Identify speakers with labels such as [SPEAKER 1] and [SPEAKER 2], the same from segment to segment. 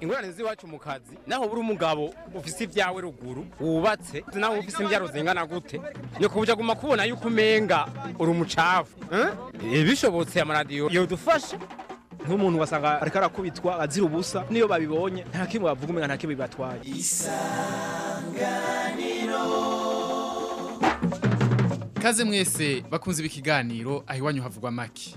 [SPEAKER 1] ingorane z'iwacu mu kazi naho buri umugabo ufise ibyawe ruguru wubatse naho ufise imbyaro zingana gute ni kubuja guma kubona yuko umenga uri umucafu eh? bishobotse amaradiyo yodufasha
[SPEAKER 2] nk'umuntu wasanga ariko arakubitwa azira ubusa niyo babibonye nta kimwe bavuga umenga nta kimwe bibatwaye
[SPEAKER 3] Kaze mwese bakunze ibi kiganiro aho iwanyu havugwa maki.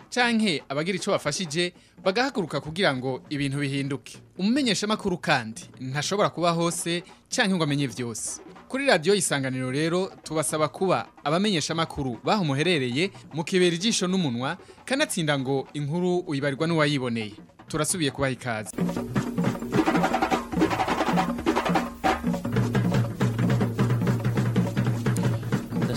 [SPEAKER 3] canke abagira ico bafashije bagahaguruka kugira ngo ibintu bihinduke. Umumenyesha makuru kandi ntashobora kuba hose canke ngo amenye vyose. Kuri radio isanganiro rero tubasaba kuba abamenyesha makuru baho muherereye mukibera ijisho n'umunwa kanatsinda ngo inkuru uyibarirwa n'uwayiboneye. Turasubiye kubaha ikaze.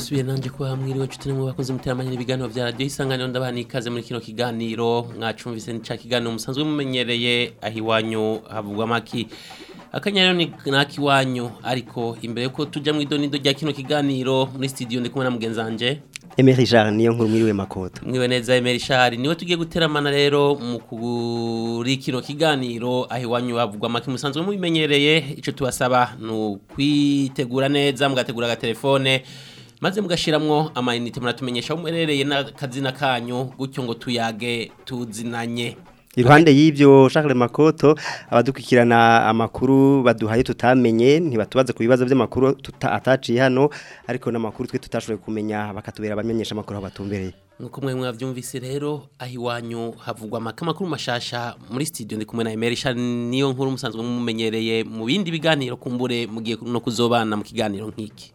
[SPEAKER 4] Ndasubiye nanjye kuba hamwiriwe nshuti nimwe bakoze muteramanye n'ibiganiro bya radiyo isanganiro ndabaha n'ikaze muri kino kiganiro. Mwacumvise nica kiganiro musanzwe mumenyereye aho iwanyu havugwa amaki akanya rero ni nakiwanyu ariko imbere yuko tujya mu idonido rya kino kiganiro muri studio ndi kumwe na mugenzi wanje
[SPEAKER 5] Emery Jean niyo nkuru mwiriwe makoto.
[SPEAKER 4] mwiwe neza Emery Shari ni we tugiye guteramana rero mu kuri kino kiganiro aho iwanyu havugwa amaki musanzwe mubimenyereye ico tubasaba ni ukwitegura neza mugategura agatelefone maze mugashiramwo amayinite. Muratumenyesha aho muherereye n'akazina kanyu gutyo ngo tuyage tuzinanye.
[SPEAKER 5] Iruhande y'ivyo Charles Makoto abadukurikirana amakuru baduhaye tutamenye ntibatubaze ku bibazo by'amakuru ataciye hano ariko n'amakuru twe tutashoboye kumenya bakatubera abamenyesha amakuru aho batumbereye.
[SPEAKER 4] nk'uko mwe mwavyumvise rero aho iwanyu havugwa amakuru mashasha muri studio. Ndi kumwe na Emery Shari niyo nkuru musanzwe mumenyereye mu bindi biganiro kumbure mugiye no kuzobana mu kiganiro nk'iki.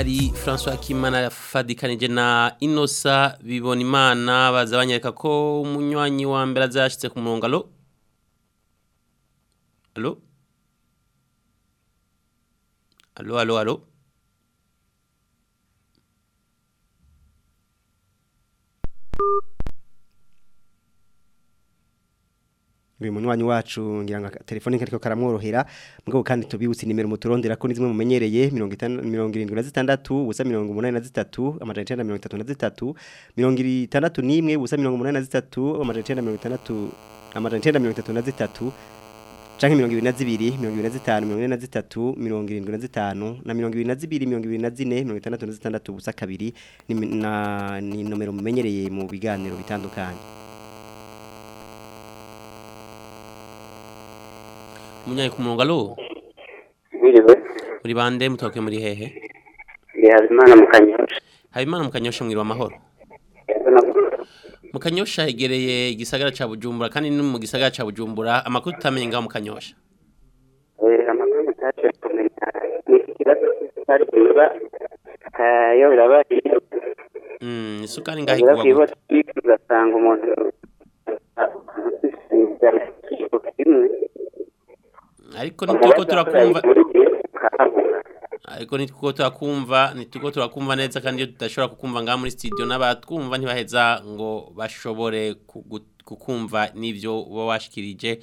[SPEAKER 4] Hari François Kimana yafadikanije na Inosa bibona imana baza banyereka ko umunywanyi wa mbere azashitse ku murongo. Alo alo alo alo alo
[SPEAKER 5] Uyu munywanyi wacu ngira ngo telefone kariko karamworohera. Mugabo kandi tubibutse nimero muturondera ko nizimwe mumenyereye 76 ubusa 83 amajana 933 61 ubusa 83 amajana 933 amajana 933 canke mirongo ibiri na zibiri mirongo ibiri na zitanu mirongo ine na zitatu mirongo irindwi na zitanu na mirongo ibiri na zibiri mirongo ibiri na zine mirongo itandatu na zitandatu ubusa kabiri ni, na, ni nomero mumenyereye mu biganiro bitandukanye.
[SPEAKER 4] Umunyanyi ku murongo
[SPEAKER 6] Mwiriwe,
[SPEAKER 4] muri bande mutoke muri hehe?
[SPEAKER 6] Ndi Habimana mu Kanyosha.
[SPEAKER 4] habimana mu kanyosha mwiriwe amahoro mu kanyosha hegereye igisagara ca bujumbura kandi no mu gisagara ca bujumbura amakuru tutamenye ngaho mu kanyosha
[SPEAKER 6] amakuru mutaje ni ikibazo cy'isukari kayo birabaye.
[SPEAKER 4] Mm, isukari ngaho igwa
[SPEAKER 6] ugasanga umuntu kimwe.
[SPEAKER 4] Ariko nituko turakumva ariko nituko turakumva nituko turakumva neza kandi iyo tudashobora kukumva ngaha muri studio n'abatwumva ntibaheza ngo bashobore kukumva n'ivyo uba washikirije.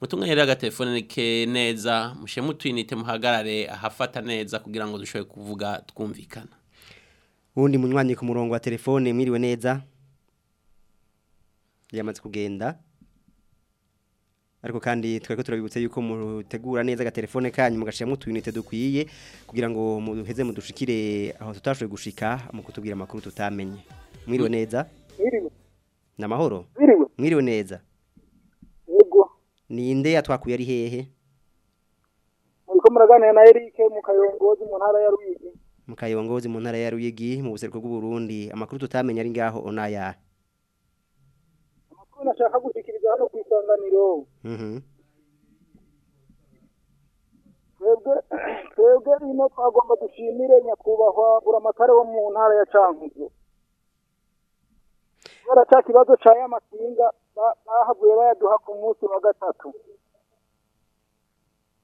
[SPEAKER 4] Mutunganye rero agatelefone ke neza mushemu twinite muhagarare ahafata neza kugira ngo dushobore kuvuga twumvikana.
[SPEAKER 5] Uwundi munywanyi ku murongo wa telefone mwiriwe neza? Yamaze kugenda. Ariko kandi twari ko turabibutse yuko mutegura neza agatelefone kanyu mugashiramo utuyinite dukwiye kugira ngo muheze mudushikire aho tutashoboye gushika mu kutubwira amakuru tutamenye mwiriwe neza
[SPEAKER 7] Mwiriwe.
[SPEAKER 5] ni amahoro
[SPEAKER 7] Mwiriwe.
[SPEAKER 5] mwiriwe neza
[SPEAKER 7] Yego.
[SPEAKER 5] ninde yatwakuye ari hehe
[SPEAKER 7] Muriko muraganira na Eric mu Kayongozi mu ntara ya Ruyigi.
[SPEAKER 5] mu kayongozi mu ntara ya Ruyigi mu buseruko bw'u Burundi amakuru tutamenye ari ngaho onaya
[SPEAKER 7] Amakuru nashaka gushikiriza hano ku isanganiro.
[SPEAKER 5] mhm
[SPEAKER 7] Twebwe ino twagomba dushimire nyakubahwa buramatare wo mu ntara ya Cankuzo. Kubera ca kibazo ca ya makinga ba- bahavuye bayaduha ku munsi wa gatatu.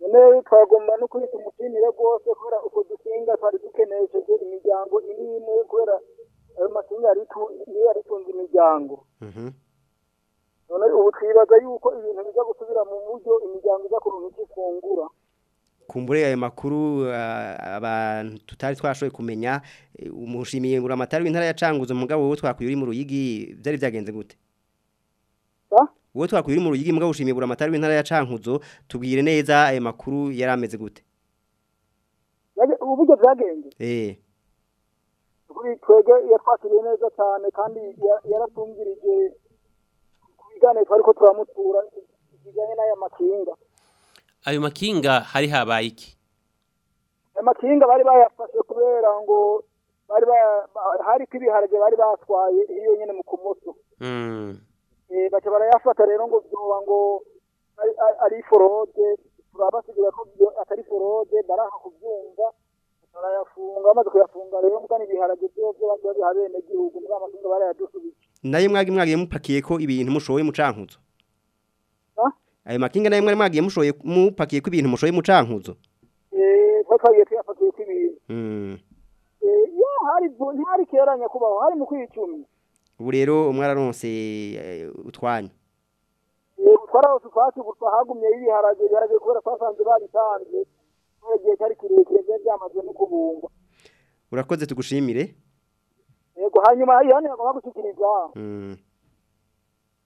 [SPEAKER 7] None twagomba no kuri tumushimire rwose kubera uko dukinga twari dukenesheje imiryango imwe imwe kubera ayo makinga niyo yari itunze imiryango. None ubu twibaza yuko ibintu biza gusubira mu buryo imiryango iza kuronka icyo ifungura
[SPEAKER 5] kumbure ayo makuru ah, abantu tutari twashoboye kumenya eh, umushimiye ngura amatari w'intara ya Canguzo mugabo wowe twakuye uri mu Ruyigi byari byagenze gute? Wowe twakuye uri mu Ruyigi mugabo ushimiye ngura amatari w'intara ya Cankuzo tubwire neza ayo makuru yari ameze gute?
[SPEAKER 7] Yage- ubu buryo byagenze
[SPEAKER 5] eh.
[SPEAKER 7] Kuri twebwe yatwakiriye neza cyane kandi ya- biganiro twari ko turamutura bijyanye n'aya makinga.
[SPEAKER 4] Ayo makinga hari habaye iki?
[SPEAKER 7] Aya makinga bari bayafashe kubera ngo bari ba- ba- hariko ibiharage bari batwaye iyo nyene mu kumoso.
[SPEAKER 4] Mm.
[SPEAKER 7] Eh, baca barayafata rero ngo vyoba ngo ari- forode turabasigura ko atari forode baraha kuvyumva barayafunga bamaze kuyafunga rero mbwa ibiharage vyovyo bagiye biha bene gihugu mbwa amakinga barayadusubije
[SPEAKER 5] naye mwagi mwagiye mupakiye ko ibintu mushoye mu Cankuzo
[SPEAKER 7] Ah?
[SPEAKER 5] ayo makinga naye mwari mwagiye mushoye mupakiye ko ibintu mushoye mu Cankuzo
[SPEAKER 7] Eh, twagiye tuyafatiye ko ibintu.
[SPEAKER 5] Mm
[SPEAKER 7] Eh, ya hari kera hari mu kwicumi
[SPEAKER 5] ubu rero mwararonse eh, utwanyu
[SPEAKER 7] Eh, twararose utwatsi gusa hagumye ibiharage ibiharage kubera twasanze babitanze igihe cyari kirekire byari byamaze no kubungwa.
[SPEAKER 5] Urakoze tugushimire.
[SPEAKER 7] Yego hanyuma iyo nagomba gushyikiriza
[SPEAKER 5] mm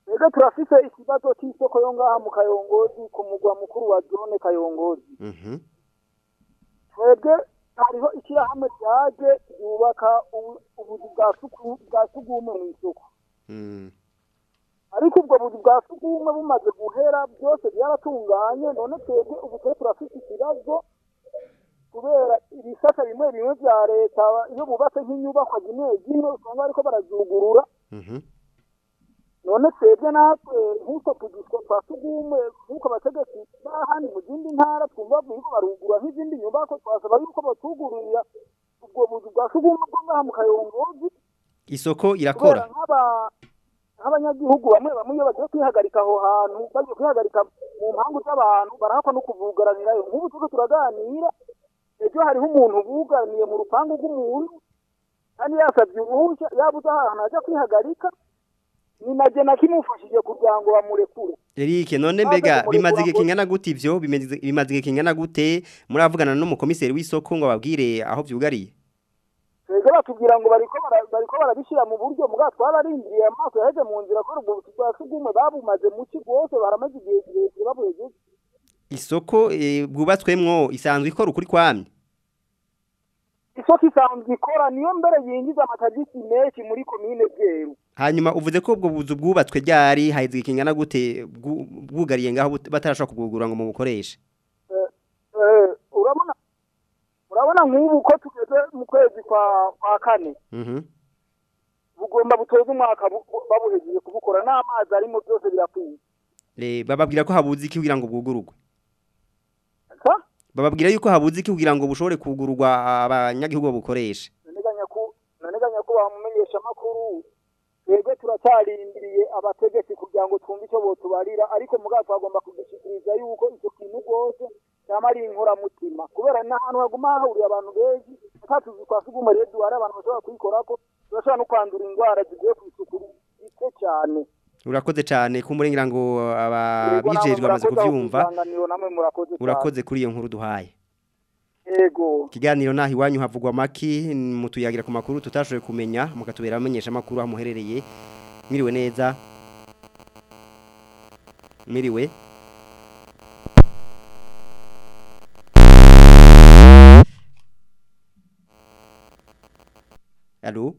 [SPEAKER 7] Ega turafise ikibazo cy'isoko yo ngaha mu Kayongozi ku mugwa mukuru wa zone Kayongozi.
[SPEAKER 5] mhm
[SPEAKER 7] Twebwe hariho ishyirahamwe ryaje ryubaka ubu- ubuzu bwa sugume mu isoko.
[SPEAKER 5] mm
[SPEAKER 7] Ariko ubwo buzu bwa sugume bumaze guhera byose byaratunganye none twebwe ubu twe turafise ikibazo kubera ibisata bimwe bimwe bya leta iyo bubatse nk'inyubakwa zimwe zimwe usanga bariko barazugurura.
[SPEAKER 5] Mhm.
[SPEAKER 7] None twebwe natwe nk'uko tugitwa twa tugume nk'uko abategetsi bahandi mu zindi ntara twumva yuko barugura nk'izindi nyubako twasaba yuko batugururira ubwo buzu bwa tugume bwo ngaha mu kayongozi.
[SPEAKER 5] Isoko irakora.
[SPEAKER 7] Nk'aba- nk'abanyagihugu bamwe bamwe iyo bagiye kwihagarika aho hantu bagiye kwihagarika mu mpangu z'abantu barahakwa no kuvugaranirayo. Nk'ubu turiko turaganira ejo hariho umuntu bugaraniye mu rupangu rw'umuntu kandi yasabye uruhushya yabuze ahantu ajya kwihagarika ni naje nakimufashije kugira ngo bamurekure.
[SPEAKER 5] Eric none mbega bimaze igihe kingana gute ivyo bimaze igihe kingana gute? Muravugana n'umukomiseri w'isoko ngo babwire aho vyugariye
[SPEAKER 7] twebwe batubwira ngo bariko bariko barabishyira mu buryo mugabo twararindiriye amaso yaheze mu nzira kubera ubwo buzu bwa sugumwe babumaze mu ki bwose baramaze igihe kirekire babuhejeje.
[SPEAKER 5] Isoko eh, bwubatswemwo isanzwe ikora ukuri kwamye
[SPEAKER 7] isoko isanzwe ikora niyo mbere yinjiza amatagisi menshi muri komine bweru.
[SPEAKER 5] Hanyuma uvuze ko ubwo buzu bwubatswe ryari igihe kingana gute bwu- bwugariye ngaho batarashobora kubwugurura ngo mubukoreshe?
[SPEAKER 7] Eh, urabona urabona nk'ubu ko tugeze mu kwezi kwa kane.
[SPEAKER 5] Mhm.
[SPEAKER 7] Bugomba butoza umwaka bu- bu- babuhejeje kubukora n'amazi arimo byose birakwiye
[SPEAKER 5] Eh, bababwira ko habuze iki kugira ngo bwugururwe bababwira yuko habuze iki kugira ngo bushobore kugururwa abanyagihugu babukoreshe.
[SPEAKER 7] Naneganya ko bamumenyesha amakuru twebwe turacyarindiriye abategetsi kugira ngo twumve icyo botubarira ariko mugabo twagomba kugishikiriza yuko icyo kintu rwose cyama ari inkoramutima. Kubera n'ahantu haguma hahuriye abantu benshi atatuzi kwa suguma rero duhari abantu bashobora kuyikorako turashobora no kwandura indwara zivuye ku isuku rike cyane.
[SPEAKER 5] Urakoze cyane kumurengera ngo
[SPEAKER 7] namwe
[SPEAKER 5] ababijejwe bamaze
[SPEAKER 7] cyane.
[SPEAKER 5] urakoze kuri iyo nkuru duhaye.
[SPEAKER 7] Yego.
[SPEAKER 5] Kiganiro naho iwanyu havugwa maki mutuyagira ku makuru tutashoboye kumenya mukatubera amenyesha makuru aho muherereye. Mwiriwe neza. Mwiriwe. Allô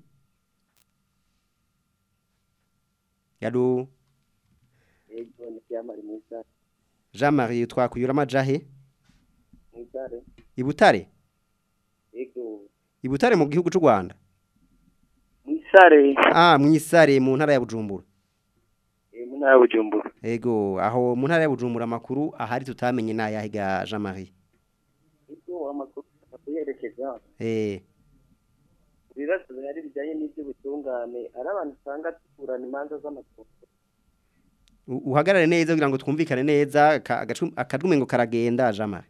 [SPEAKER 6] Ni byamari mwiza
[SPEAKER 5] Jean-Marie twakuyura amajahe ibutare ibutare mu gihugu cy'u Rwanda? Ah mwisare mu ntara ya Bujumbura.
[SPEAKER 6] Mu ntara ya bujumbura.
[SPEAKER 5] Ego aho mu ntara ya Bujumbura amakuru ahari tutamenye nayahe ga Jean Marie. Eh.
[SPEAKER 6] Ibibazo bihari bijyanye n'iby'ubutungane ari abantu usanga tuburana imanza z'amatungo
[SPEAKER 5] u- uhagarare neza kugira ngo twumvikane neza ka- agacu- akajwi ngo karagenda Jean Marie.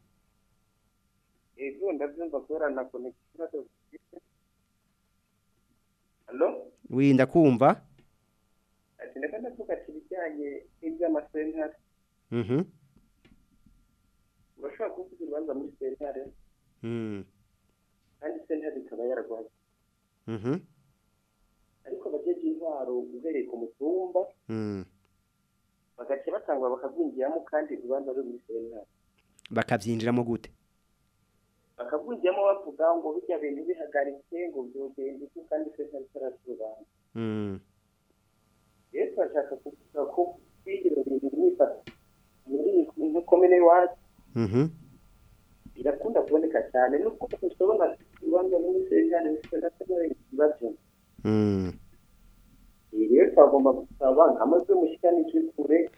[SPEAKER 6] yego ndabyumva kubera na konekisi ikibazo gifite halo
[SPEAKER 5] Winda kumva?
[SPEAKER 6] ati ndeka ndavuga ati ibijyanye n'iby'amasentare
[SPEAKER 5] Mhm.
[SPEAKER 6] urashobora kuvuga urubanza muri sentare
[SPEAKER 5] Mm.
[SPEAKER 6] kandi sentare ikaba yaragwaye
[SPEAKER 5] Mhm.
[SPEAKER 6] ariko abajeje intwaro uhereye ku mutumba
[SPEAKER 5] Mm.
[SPEAKER 6] bagaca batangwa bakagwingiramo kandi urubanza ruri muri sentare
[SPEAKER 5] Bakavyinjiramo gute?
[SPEAKER 6] bakagwingiramo bavuga ngo bijya bintu bihagaritse ngo byogenda iki kandi sentare itaraturana
[SPEAKER 5] Mm.
[SPEAKER 6] rero turashaka kuvuga ko kwigira ibintu mwifata muri iyi komine iwacu
[SPEAKER 5] Mhm.
[SPEAKER 6] birakunda kuboneka cyane nubwo dushobora kubanza muri sentare bifite n'akamaro ikibazo
[SPEAKER 5] Mm.
[SPEAKER 6] Ibi rero twagomba gusaba amajwi mushikanijwe kure.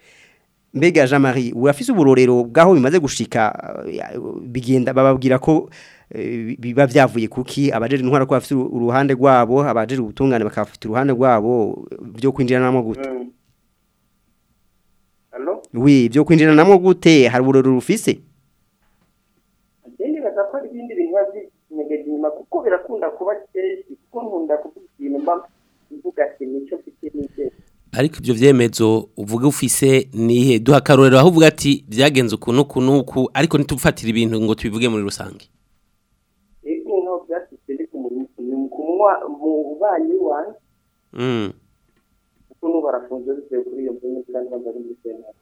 [SPEAKER 5] Mbega Jean Marie urafise uburorero bwaho bimaze gushika bigenda bababwira ko eh, biba vyavuye kuki? Abajeje intwara ko bafite uruhande rwabo abajeje ubutungane bakafite uruhande rwabo byo kwinjiranamo gute? Wi byo kwinjiranamo gute? Hari uburorero rufise?
[SPEAKER 6] Ko hari ibindi bintu biba byinyegeje inyuma kuko birakunda kuba kenshi kuko nkunda kuvuga ikintu mba mvuga ati n'icyo
[SPEAKER 4] ariko ibyo byemezo uvuga ufise nihe? Duha akarorero aho uvuga ati byagenze uku. N'uku ariko ntitufatire ibintu ngo tubivuge muri rusange.
[SPEAKER 6] Ego nkaho byasitse ndi kumunywa mu banyi wanjye
[SPEAKER 4] Mm.
[SPEAKER 6] kuko n'ubu barafunze bivuye kuri iyo mvune kandi ari muri sentare.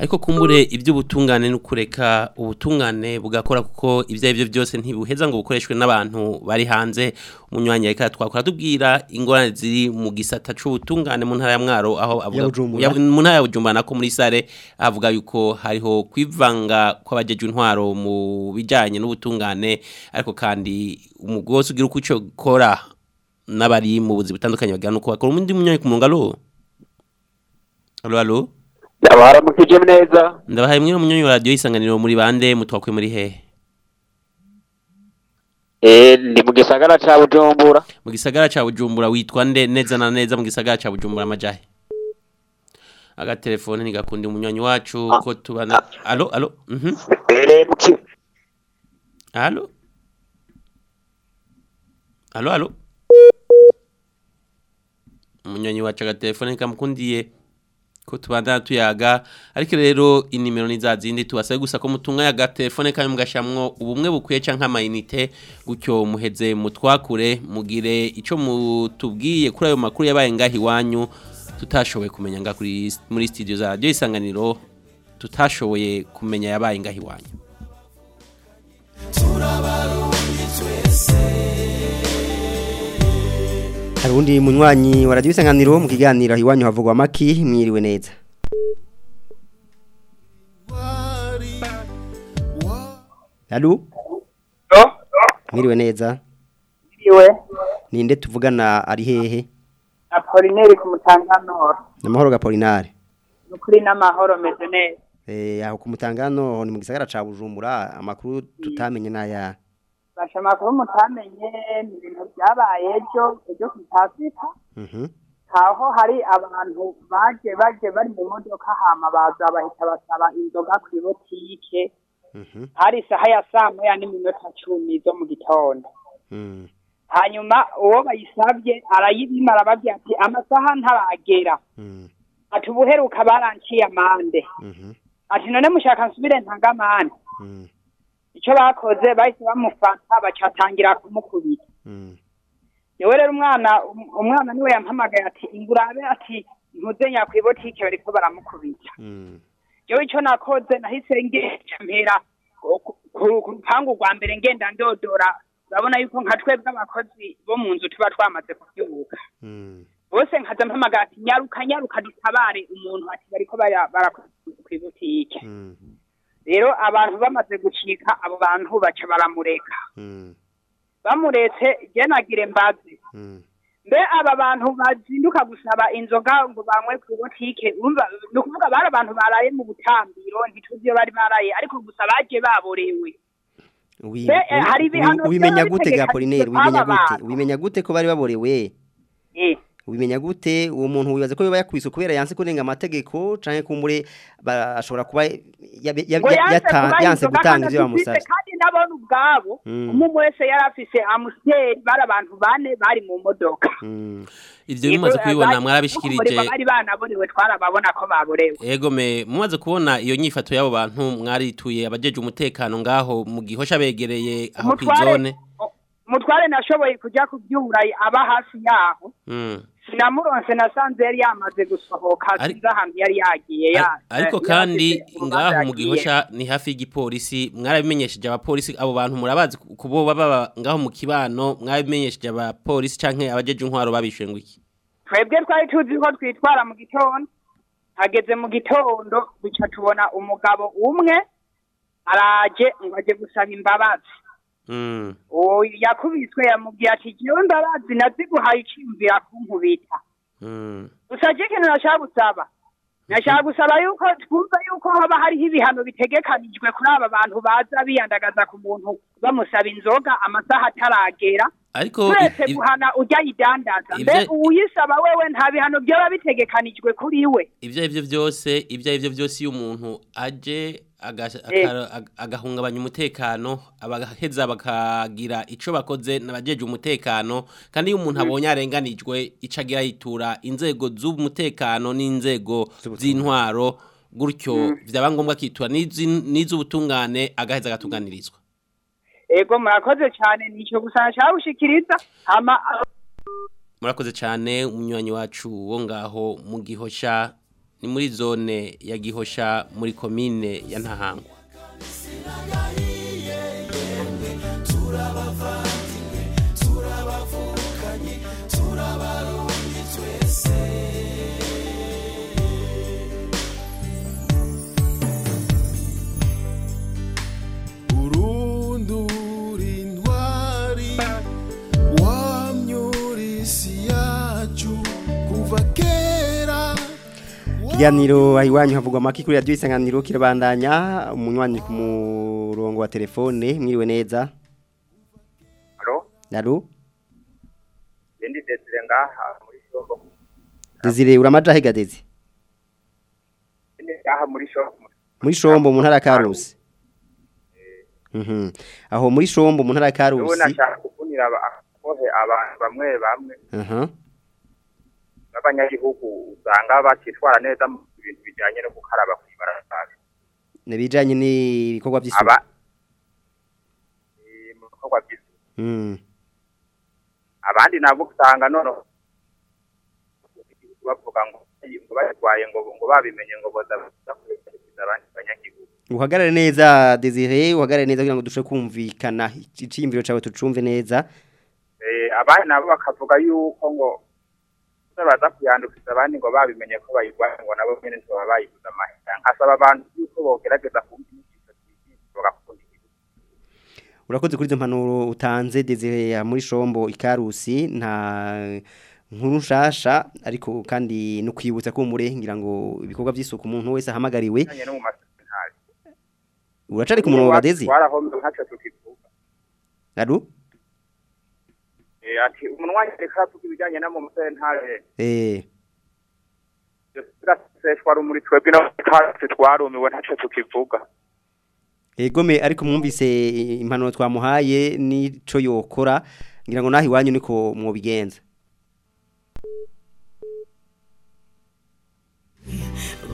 [SPEAKER 4] Ariko kumbure iby'ubutungane ni ukureka ubutungane bugakora kuko ibyo ari byo byose ntibuheza ngo bukoreshwe n'abantu bari hanze. Umunywanyi reka twakora tubwira ingorane ziri mu gisata c'ubutungane mu ntara ya mwaro aho avuga mu ntara ya bujumbura nako muri sare avuga yuko hariho kwivanga kw'abajeje intwaro mu bijanye n'ubutungane. Ariko kandi umugwi wose ugira uko ico ukora n'abari mu buzi butandukanye bagira nuko bakora. Umundi munywanyi ku murongo alo alo alo
[SPEAKER 8] baramukije neza.
[SPEAKER 4] Ndabahaye mwe munyonyi wa radio isanganiro muri bande mutwakwe muri hehe?
[SPEAKER 8] Eh ndi mu gisagara ca bujumbura.
[SPEAKER 4] Mu gisagara ca bujumbura witwa nde? Neza na neza mu gisagara ca bujumbura ni agatelefone ntigakunda umunywanyi wacu ko tubana alo alo mhm.
[SPEAKER 8] Eh mu allo?
[SPEAKER 4] Alo alo umunywanyi wacu agatelefone nikamukundiye ko tubandana tuyaga. Ariko rero inimero ni za zindi tubasabe gusa ko mutunga ya gatelefone kandi mugashamwo ubumwe bukwiye canke amayinite. Gutyo muheze mutwakure mugire ico mutubwiye kuri ayo makuru yabaye ngaho iwanyu. Tutashoboye kumenya nga muri studio za radio isanganiro tutashoboye kumenya yabaye ngaho iwanyu.
[SPEAKER 5] Hari undi munywanyi wa radio isanganiro mu kiganiro hiwanyu iwanyu havugwa maki mwiriwe neza. Halo mwiriwe neza.
[SPEAKER 7] Iwe
[SPEAKER 5] ninde tuvugana ari hehe?
[SPEAKER 7] Apolinari kumutangano.
[SPEAKER 5] namahoro gapolinari.
[SPEAKER 7] ni ukuri n'amahoro meze neza.
[SPEAKER 5] Eh aho kumutangano ni mu gisagara ca Bujumbura amakuru tutamenye naya
[SPEAKER 7] basha amakuru mutamenye ni ibintu byabaye ejo ejo ku itafika
[SPEAKER 5] mhm
[SPEAKER 7] aho hari abantu baje baje bari mu modoka hama baza bahita basaba inzoga ku ibotike
[SPEAKER 5] mhm
[SPEAKER 7] hari isaha ya saa moya n'iminota cumi zo mu gitondo.
[SPEAKER 5] Mhm
[SPEAKER 7] hanyuma uwo bayisabye arayibima arababwira ati amasaha ntaragera.
[SPEAKER 5] Mhm
[SPEAKER 7] ati ubuheruka baranciye amande.
[SPEAKER 5] Mhm
[SPEAKER 7] ati none mushaka nsubire ntanga amande.
[SPEAKER 5] Mhm
[SPEAKER 9] icyo bakoze bahise bamufata bacatangira kumukubita. Yewe rero umwana um- umwana ni we yampamagaye ati ingurabe ati ntuze nyakwibotike bariko baramukubita.
[SPEAKER 5] Mm.
[SPEAKER 9] jewe icyo nakoze nahise ngenda mpera ku ku- ku rupangu rwa mbere ngenda ndodora urabona yuko nka twebwe abakozi bo mu nzu tuba twamaze kubyuka.
[SPEAKER 5] Mm.
[SPEAKER 9] bose nkaza mpamagara ati nyaruka nyaruka dutabare. Umuntu ati bariko bara- barakora kwibutike
[SPEAKER 5] Mm.
[SPEAKER 9] Rero abantu bamaze gucika abo bantu baca baramureka
[SPEAKER 5] Mm.
[SPEAKER 9] bamuretse je nagire mbazi
[SPEAKER 5] Mm.
[SPEAKER 9] mbe aba bantu bazinduka gusaba inzoga ngo banywe ku botike urumva ni ukuvuga bari abantu baraye mu butambiro ntituzi iyo bari baraye ariko gusa baje baborewe
[SPEAKER 5] Wi-
[SPEAKER 9] Be- eh,
[SPEAKER 5] gute ga
[SPEAKER 9] bitegekanijwe
[SPEAKER 5] Apollinaire
[SPEAKER 9] kw'aba
[SPEAKER 5] ubimenya gute
[SPEAKER 9] bantu.
[SPEAKER 5] ubimenya gute ko bari baborewe
[SPEAKER 9] Eh.
[SPEAKER 5] Ubimenya gute uwo muntu wibaza ko biba yakubise kubera yanse kurenga amategeko canke kumure ba- ashobora kuba
[SPEAKER 9] yanse
[SPEAKER 5] gutanga
[SPEAKER 9] afise-
[SPEAKER 5] bamusavye
[SPEAKER 9] kandi nabona ubwabo
[SPEAKER 5] Mm.
[SPEAKER 9] umwe wese yari afise amusiteri bari abantu bane bari mu modoka.
[SPEAKER 5] Mm.
[SPEAKER 4] ivyo bimaze
[SPEAKER 9] Yego,
[SPEAKER 4] kubibona mwarabishikirije
[SPEAKER 9] bari banaborewe twarababona ko baborewe.
[SPEAKER 4] Ego me mumaze kubona iyo nyifato y'abo bantu mwarituye abajeje umutekano ngaho mu gihosha begereye aho kwizone.
[SPEAKER 9] Umutware nashoboye kujya kubyura aba hafi yaho.
[SPEAKER 4] Mm.
[SPEAKER 9] sinamuronse nasanze yari yamaze gusohoka sinzi ahantu yari yagiye ya-
[SPEAKER 4] ariko kandi ngaho mu gihosha ni hafi y'igipolisi mwarabimenyesheje abapolisi abo bantu murabazi kubo baba ngaho mu kibano mwarabimenyesheje abapolisi canke abajeje intwaro babishuye ngo iki?
[SPEAKER 9] Twebwe twari tuzi ko twitwara mu gitondo hageze mu gitondo duca tubona umugabo umwe araje ngo aje gusaba imbabazi. Yakubiswe yamubwiye ati jewe imbabazi naziguhaye iciyumvira kunkubita
[SPEAKER 4] Mm.
[SPEAKER 9] gusa je ikintu nashaka gusaba? Nashaka gusaba yuko twumva yuko haba hariho ibihano bitegekanijwe kuri aba bantu baza biyandagaza ku muntu bamusaba inzoga amasaha ataragera
[SPEAKER 4] ariko i-
[SPEAKER 9] guhana ujya yidandaza. Mbe uwuyisaba wewe nta bihano byoba bitegekanijwe kuri we.
[SPEAKER 4] Ivyo arivyo vyose ivyo arivyo vyose iyo umuntu aje
[SPEAKER 9] Eh.
[SPEAKER 4] agahungabanya umutekano abaheza bakagira ico bakoze n'abajeje umutekano kandi iyo umuntu abonye arenganijwe agira yitura inzego z'umutekano n'inzego z'intwaro gutyo vyaba ngombwa akitura n'izi- n'iz'ubutungane agaheza agatunganirizwa
[SPEAKER 9] ego murakoze cyane ni cyo gusa nashaka gushikiriza hama
[SPEAKER 4] murakoze cyane umunywanyi wacu wo ngaho mu gihosha ni muri zone ya gihosha muri komine ya ntahangwa.
[SPEAKER 10] Turabavandimwe turabavukanye turabarundi twese.
[SPEAKER 5] Kiganiro ahiwanyu havugwa amaki kuri radio isanganiro kirabandanya umunywanyi ku murongo wa telefone mwiriwe neza?
[SPEAKER 11] Alo,
[SPEAKER 5] Naru
[SPEAKER 11] ndi Desire ngaha muri Shogo.
[SPEAKER 5] Desire uramaja hega Desire
[SPEAKER 11] Ndi ngaha muri Shogo.
[SPEAKER 5] muri Shombo mu ntara ya Karusi. Mhm. Aho muri Shombo mu ntara ya Karusi.
[SPEAKER 11] nashaka kukunira abakohe abantu bamwe bamwe.
[SPEAKER 5] Aha
[SPEAKER 11] b'abanyagihugu usanga bakitwara neza mu bintu bijyanye no gukaraba kw'ibarabara.
[SPEAKER 5] nabijanye n'ibikorwa by'isuku
[SPEAKER 11] Aba eh, mu bikorwa by'isuku.
[SPEAKER 5] Mhm
[SPEAKER 11] Abandi nabo usanga none bavuga ngo ngo batwaye ngo ngo babimenye ngo boza bakurikiza abandi banyagihugu.
[SPEAKER 5] uhagarare neza Desire uhagarare neza kugira ngo dushe kumvikana iciyumviro cyawe tucumve neza
[SPEAKER 11] Eh, abandi nabo bakavuga yuko ngo baza kuyandukiza abandi ngo babimenye ko bayirwaye ngo nabo nyene ntibaba bayiguze amahera. Nkasaba abantu yuko bogerageza kumva inyigisho zigishwa bagakunda igihugu.
[SPEAKER 5] Urakoze kuri izo mpanuro utanze Desire muri Shombo ikarusi nta nkuru nshasha ariko kandi no kwibutsa ko umure ngira ngo ibikorwa by'isuku umuntu wese ahamagariwe. Uracari ku murongo wa Desire
[SPEAKER 11] twarahombe nkaco tukivuga
[SPEAKER 5] Naru
[SPEAKER 11] Eh, ati umunwa reka tuvuga ibijanye no mu masentari
[SPEAKER 5] eh.
[SPEAKER 11] Turaseshwa rumuri twebwe no kasi twarumiwe ntaco tukivuga.
[SPEAKER 5] Egome ariko mwumvise impanuro twamuhaye nico yokora ngira ngo nahi wanyu niko mwobigenza.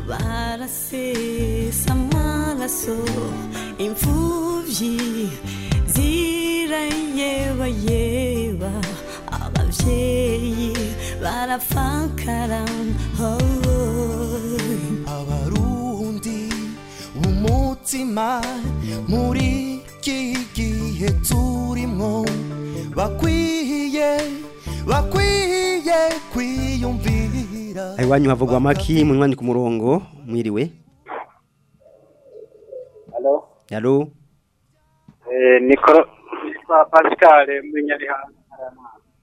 [SPEAKER 10] Barasesa amara
[SPEAKER 12] amaraso imfubyi zirayebayeba ababyeyi barapfakara oh.
[SPEAKER 13] abarundi umutima muri iki gihe turimwo bakwiye bakwiye kwiyumvira
[SPEAKER 5] Aiwanyu havugwa maki munywanyi ku murongo mwiriwe.
[SPEAKER 14] Halo.
[SPEAKER 5] Yalo.
[SPEAKER 14] Eh, Pa- Pascal Munyabihanga.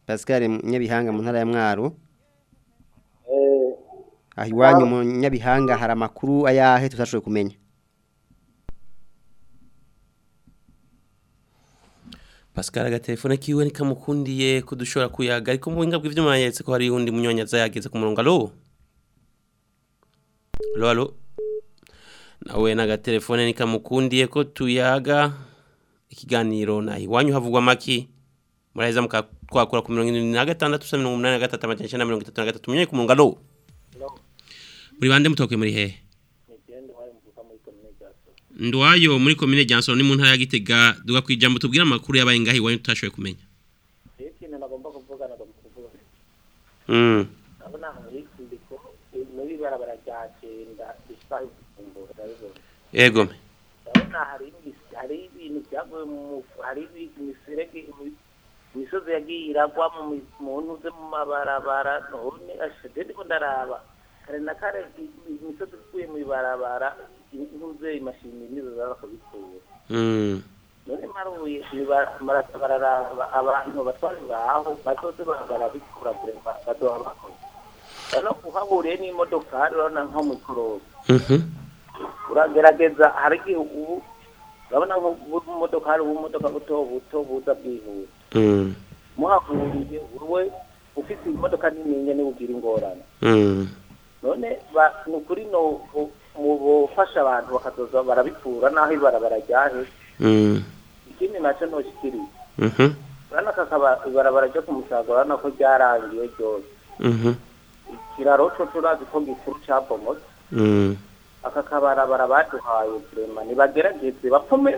[SPEAKER 5] Pascal Nyabihanga mu ntara ya Mwaro.
[SPEAKER 14] Eh,
[SPEAKER 5] Aho iwanyu mu Nyabihanga hari amakuru ayahe tutashoboye kumenya.
[SPEAKER 4] Pascal agatelefone kiwe nikamukundiye kudushora kuyaga ariko mu buhinga bw'ivyuma yetse ko hari undi munyonyaza yageze ku murongo alo alo alo nawe n'agatelefone nikamukundiye ko tuyaga ikiganiro na iwanyu havugwa maki muraheza mukatwakura ku mirongo irindwi na gatandatu ubusa mirongo umunani na gatatu amajana icenda na mirongo itatu na gatatu. Munyoye ku murongo alo muri bande mutoke muri hehe ndwayo muri komine Jansoro ni mu ntara ya Gitega. Duga kwijambo tubwira amakuru yabaye ngahi wanyu tutashoboye kumenya.
[SPEAKER 15] Ikintu nagomba kuvuga nagomba kuvuga
[SPEAKER 4] mm
[SPEAKER 15] ndabona hari indiko muri barabara rya cyenda isaha ndabibona
[SPEAKER 4] yego
[SPEAKER 15] ndabona hari byavuye mu hari imiserege imi- imisozi yagiye iragwa mu ntuze mu mabarabara none ashede ndiko ndaraba. Kare na kare imisozi ikuye mu ibarabara intuze imashini nizo zaza kubikura.
[SPEAKER 4] Mm.
[SPEAKER 15] None maruye bararaba abantu batwara ngaho bazoze barabikura kure bazoba bakoze rero uhaburiye n'imodokari urabona nko mu ikorosi
[SPEAKER 4] mhm
[SPEAKER 15] uragerageza hari igihe ubu urabona nk'ubumodokari ubumodoka buto buto buza bwihuta
[SPEAKER 4] mm.
[SPEAKER 15] Muhahuriye wowe ufite imodoka nini ni we ugira ingorane
[SPEAKER 4] mm.
[SPEAKER 15] None ni ukuri no mu bufasha abantu bakazoza barabikura n'aho ibarabara ryahe
[SPEAKER 4] mm.
[SPEAKER 15] Ikindi na cyo ntoshikiriye
[SPEAKER 4] mhm
[SPEAKER 15] urabona ko akaba ibarabara ryo ku musaga urabona ko ryarangiye ryose ikiraro cyo turazi ko gikuru cyabomotse aka kabarabara baduhaye turema nibagerageze bapfume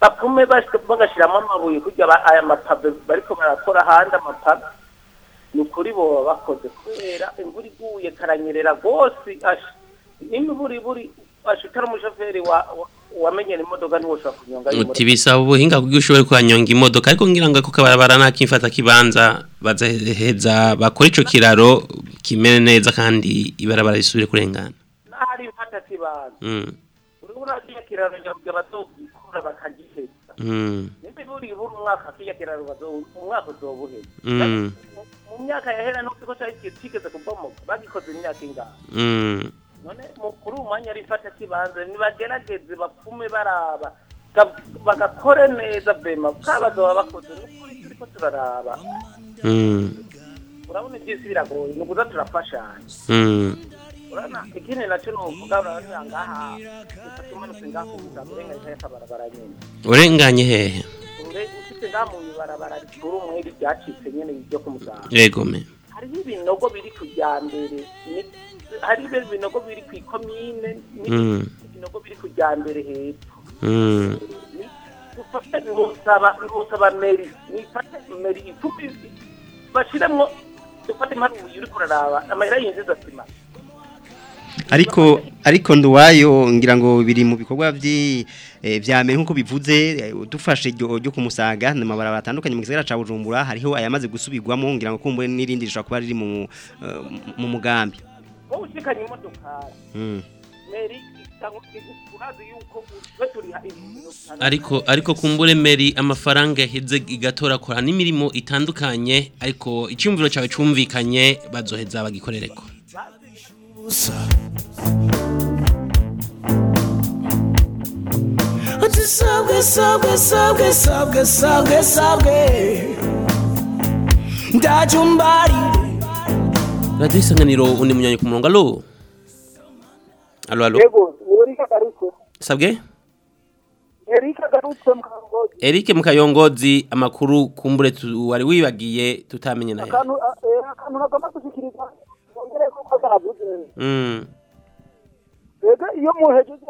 [SPEAKER 15] bapfume bagashyiramo amabuye ba- aya mapave bariko barakora ahandi amapave. Ni ukuri boba bakoze kubera imvura iguye karanyerera rwose n'imvura iburi utari umushoferi wa- wa- wamenyera imodoka ntiwoshobora kunyonga
[SPEAKER 4] uti bisaba ubuhinga kugira ushobore kuhanyonga imodoka ariko ngira ngo ako kabarabara nta kimfata kibanza bazaheza bakora ico kiraro kimere neza kandi ibarabara risubire kurengana.
[SPEAKER 15] Kiriya kiraro nyabuga bazogikura bakagiheza nimba iburi iburi umwaka bazo- umwaka uzobuheza mu myaka yahera nuko ko cyari kigeze kubomoka bagikoze imyaka ingana
[SPEAKER 4] mm.
[SPEAKER 15] None kuri uyu mwanya rifata kibanza nibagerageze bapfume baraba ga- bagakore neza bema kabazoba bakoze n'ukuri turiko turaraba urabona iby'isi biragoye ni ukuza turafashanya
[SPEAKER 4] mm.
[SPEAKER 15] Urabona ikindi na cyo ni ukuvuga urabona ngaha ufata umanutse ngaha ku bitaro urengeje y'akabarabara nyine
[SPEAKER 4] urenganye hehe
[SPEAKER 15] ufite ngaha mu ibarabara rikuru umwiri ryacitse nyine ryo ku musaga
[SPEAKER 4] yego me
[SPEAKER 15] hariho ibinogo biri kujyambere hariho ibinogo biri ku ikomine
[SPEAKER 4] Mm.
[SPEAKER 15] ibinogo biri kujyambere hepfo
[SPEAKER 4] mm.
[SPEAKER 15] Dufate ngusaba ngusaba meri nifate meri ipfupi bashiremwo dufate imparuye uri kuraraba amahera yinjiza sima
[SPEAKER 5] ariko ariko nduwayo ngira ngo biri mu bikorwa vyi eh, nk'uko bivuze eh, dufashe ryo kumusaga na mabarabara atandukanye mu gisagara ca Bujumbura hariho ayamaze gusubirwamo ngira ngo kumbure n'irindi rishobora kuba riri mu eh, mu mugambi.
[SPEAKER 15] Wowe ushikanye imodokari
[SPEAKER 5] mm.
[SPEAKER 15] meri ibintu
[SPEAKER 4] ariko ariko kumbure meri amafaranga yaheze igatora kora n'imirimo itandukanye ariko icyumviro cyawe cyumvikanye bazoheza bagikorereko.
[SPEAKER 13] Ati sabwe sabwe sabwe sabwe sabwe sabwe. Ndajumbarire
[SPEAKER 4] radiyo isanganiro undi munyanya ku murongo alo alo alo
[SPEAKER 7] yego ni erika garutse
[SPEAKER 4] sabwe?
[SPEAKER 7] Erika garutse mu kangozi
[SPEAKER 4] Eric Mukayongozi amakuru kumbure tu, wari wibagiye tutamenye naye
[SPEAKER 7] akantu eh, akantu nagomba gushikiriza kuko karavuze
[SPEAKER 4] mm
[SPEAKER 7] rega iyo muhejeje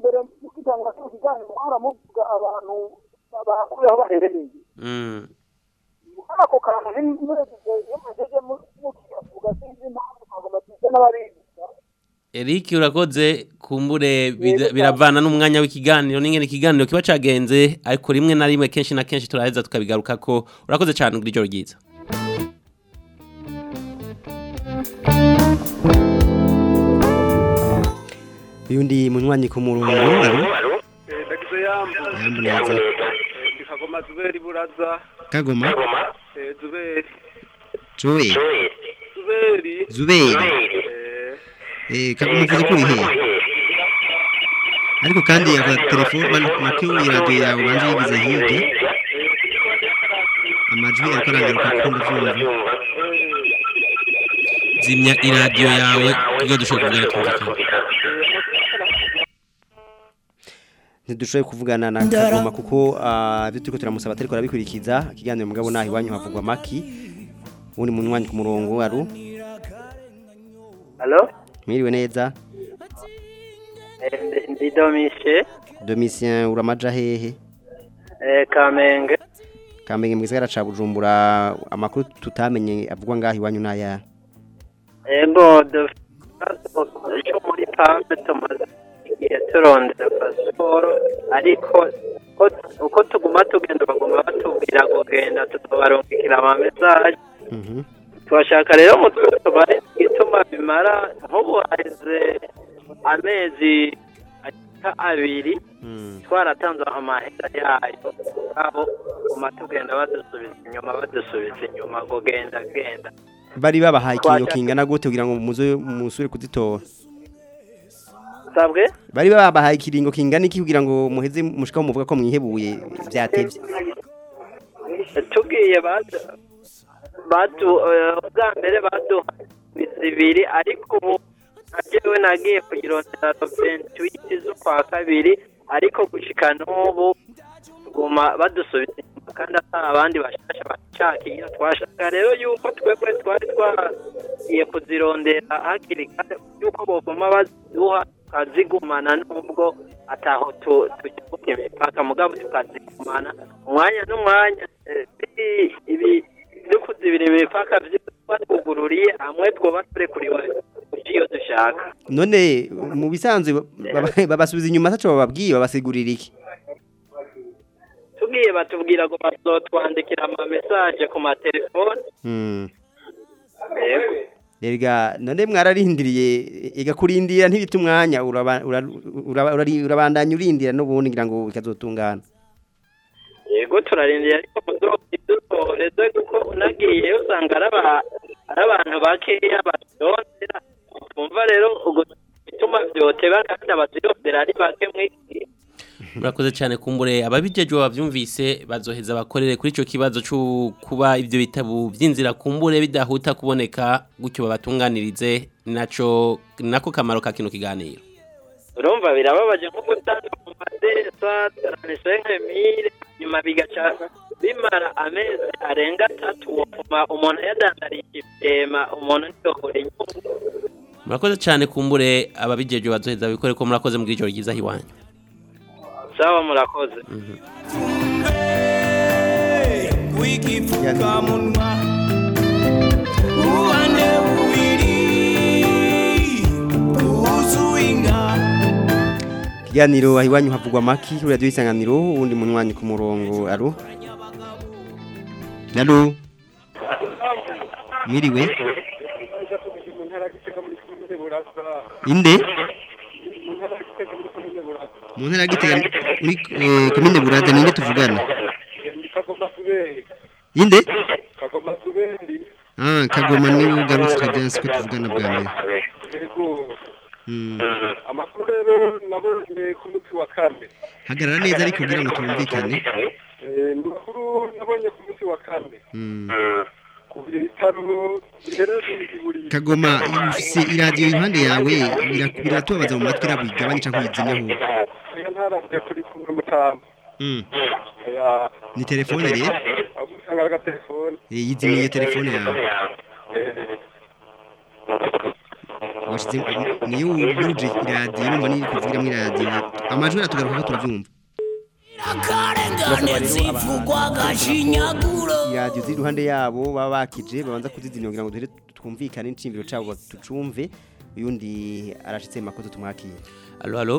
[SPEAKER 7] mbere mukitanga kino kiganiro mwaramuvuga abantu bakuye aho baherereye
[SPEAKER 4] Mm.
[SPEAKER 7] hano ako kantu nimuhejeje iyo muhejeje mukivuga sinzi impamvu twagomba tuze n'ababigisha
[SPEAKER 4] Eric urakoze kumbure bira- biravana n'umwanya w'ikiganiro n'ingene ikiganiro kiba cagenze ariko rimwe na rimwe kenshi na kenshi turaheza tukabigaruka ko urakoze cyane ugira ijoro ryiza
[SPEAKER 5] uyundi munywanyi ku murongo alo
[SPEAKER 14] ndagize yambu
[SPEAKER 5] Yambu neza.
[SPEAKER 14] kagoma zuberi buraza.
[SPEAKER 5] Kagoma?
[SPEAKER 14] Eh, zuberi.
[SPEAKER 5] Joe
[SPEAKER 14] zuberi.
[SPEAKER 5] Zuberi. Eh kagoma uvuze ko he? Ariko kandi ya telefone nako ya yawe banze yigize hirya amajwi ariko arangaruka ndavyumva
[SPEAKER 4] zimya iradiyo yawe kugira dushobore kuvugana tumvikana
[SPEAKER 5] ntidushoboye kuvugana na kagoma kuko ibyo turiko turamusaba atariko arabikurikiza ikiganiro mugabo naho iwanyu havugwa maki. Ubundi munywanyi ku murongo aru.
[SPEAKER 16] Halo?
[SPEAKER 5] mwiriwe neza?
[SPEAKER 16] Eh, ndi- Domishe,
[SPEAKER 5] Domitien uramaja hehe.
[SPEAKER 16] Eh, Kamenge.
[SPEAKER 5] Kamenge mu gisagara ca Bujumbura amakuru tutamenye avugwa ngaho iwanyu naya
[SPEAKER 16] Ego, dufite cyo muri pampe tumaze igihe turondera pasiporo, ariko ko- uko tuguma tugenda baguma batubwira kugenda tukabarungikira ama mesaje. Twashaka rero mu tubare ituma bimara nk'ubu haheze amezi abiri twaratanze amahera yayo abo guma tugenda badusubiza inyuma badusubiza inyuma ngo genda genda
[SPEAKER 5] bari babahaye ikintu kingana gute kugira ngo muze musubire kuzitora bari babahaye ikiringo kingana iki kugira ngo muheze mushikaho muvuga ko mwihebuye
[SPEAKER 16] badu badu eh, bwa mbere baduha zibiri ariko ubu najewe nagiye kuyirondera roventwiti z'ukwa kabiri ariko gushika n'ubu guma badusubiza inyuma kandi ata abandi bashasha bashakiye twashaka rero yuko twebwe twari twagiye kuzirondera hakiri kare yuko boguma baduha tukazigumana nubwo ataho tu- tujya imipaka. Mugabo tukazigumana umwanya n'umwanya. Eh, ibi- ibi byo kuzibira imipaka batwugururiye hamwe twoba turekuriwe iyo dushaka.
[SPEAKER 5] None mu bisanzwe baba- babasubiza inyuma taco bababwiye babasigurira iki?
[SPEAKER 16] Tugiye batubwira ngo bazotwandikira ama message ku matelefone
[SPEAKER 5] Hmm. Erega none mwararindiriye ega kurindira ntibita umwanya urabandanya urindira n'ubundi ngira ngo ikazotungana.
[SPEAKER 16] Yego turarindiye ariko dore kuko unagiye usanga ari aba- ari abantu bakeya bazirondera twumva rero ubwo bituma vyoteba kandi abazirondera ari bake mw'iki gihe
[SPEAKER 4] murakoze cyane kumbure ababijejwe bavyumvise bazoheza bakorere kuri ico kibazo cyo kuba ivyo bitabo vy'inzira kumbure bidahuta kuboneka gutyo babatunganirize. Naco nako kamaro ka kino kiganiro.
[SPEAKER 16] Urumva birababaje nko gutanga mu madesa taranise mire nyuma bigaca bimara amezi arenga atatu umuntu yadandariye ivyema umuntu ntiyobora inyungu.
[SPEAKER 4] Murakoze cyane kumbure ababijejwe bazoheza bikore ko murakoze mu ijoro ryiza hiwanyu
[SPEAKER 16] sawa murakoze
[SPEAKER 13] w'igifukamunwa ubande bubiri wuzuye inka
[SPEAKER 5] Kiganiro ahiwanyu havugwa maki. Kuri radio isanganiro uwundi munywanyi ku murongo aro Nalo Miriwe Inde? Mu ntara ya Gitega muri eh, komine Buraza ninde tuvugana Inde
[SPEAKER 14] kagoma zuberi
[SPEAKER 5] Ah kagoma ni ugarutse kadensi ko tuvugana bwa mbere. Hmm.
[SPEAKER 14] amakuru rero nabonye ku munsi wa kane
[SPEAKER 5] Hagarara neza ariko kugira ngo tumvikane
[SPEAKER 14] Eh, amakuru nabonye ku munsi wa kane
[SPEAKER 5] Hmm. Kagoma ufise iradiyo impande yawe bira- biratubabaza mu matwi irabigabanya canke uyizimya
[SPEAKER 14] ya kuri kumwe ya
[SPEAKER 5] Ni telefone rero
[SPEAKER 14] usanga ari agatelefone
[SPEAKER 5] yizimiye telefone yawe washize niyo wuruje iradiyo urumva niyo kuvugira muri radiyo amajwi aratugaruka ko turabyumva iradiyo ziri iruhande yabo baba bakije babanza kuzizimya kugira ngo duhere twumvikane n'icyiyumviro cyabo tucumve. Uyundi arashitse mu makoto tumwakire
[SPEAKER 4] Alo alo.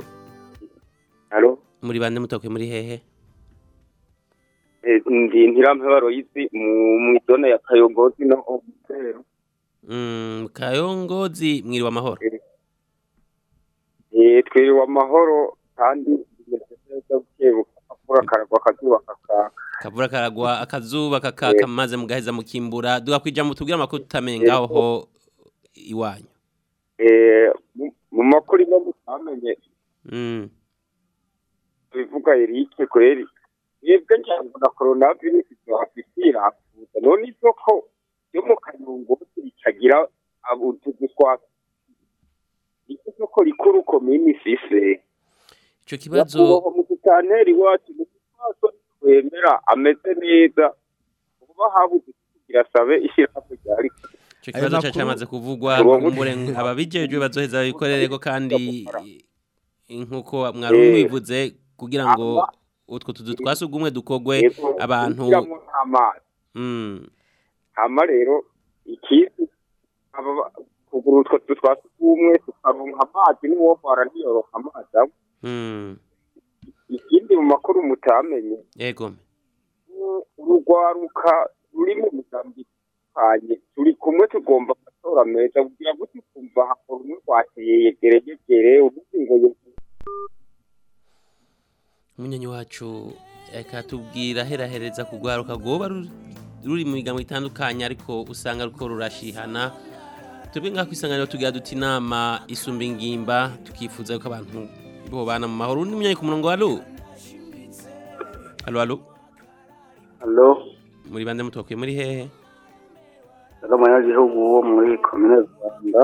[SPEAKER 4] Muri bande mutokwe muri hehe?
[SPEAKER 8] Eh, ndi ntirampeba Royisi mu mwidone ya Kayongozi no Omutero.
[SPEAKER 4] Mm, Kayongozi mwiriwe amahoro.
[SPEAKER 8] Eh, twiriwe amahoro kandi akura karagwa akazuba kakaka.
[SPEAKER 4] Kavura karagwa akazuba kakaka maze mugaheza mukimbura duga kwijambo tubwira amakuru tutamengaho ho iwanyu.
[SPEAKER 8] Eh, mu- makuru no mutamenye
[SPEAKER 4] Mm.
[SPEAKER 8] bivuga Eric kweri. Yebwe njango na coronavirus tuhafitira hafuza. None isoko yo mu Kayongozi ikagira abutuzu twa isoko rikuru komini sise.
[SPEAKER 4] Ico kibazo
[SPEAKER 8] Nyakubahwa musitanteri wacu mu kibazo twemera ameze neza kuba habuze kugira sabe ishyirahamwe ryari
[SPEAKER 4] Ico kibazo cha cyamaze kuvugwa ababijejwe bazoheza bikorereko kandi nk'uko mwari mwivuze kugira ngo utwo tuzu twasugumwe dukogwe abantu
[SPEAKER 8] hama rero ikindi aba ba- kugura utwo tuzu twa sugumwe tukaronka amazi n'uwovara ntiyoroka amazi amwe
[SPEAKER 4] Mm.
[SPEAKER 8] ikindi mu makuru mutamenye
[SPEAKER 4] Yego.
[SPEAKER 8] urugwaruka ruri mu migambi itandukanye turi kumwe tugomba amatora meza kugira ngo tukumva hakora umwe rwateye yegere yegere ubundi ngo yegere
[SPEAKER 4] Munyanyi wacu akatubwira herahereza kugwaruka ru- ruri mu migambo itandukanye ariko usanga ruko rurashihana. Twebwe ngaho kwisanganiro tugira duti inama isumba ingimba tukifuza yuko abantu bobana mu mahoro. Undi munyanyi ku murongo alo alo alo
[SPEAKER 17] Halo,
[SPEAKER 4] muri bande mutokwe muri hehe?
[SPEAKER 17] Ari umunyagihugu wo muri komine Rwanda.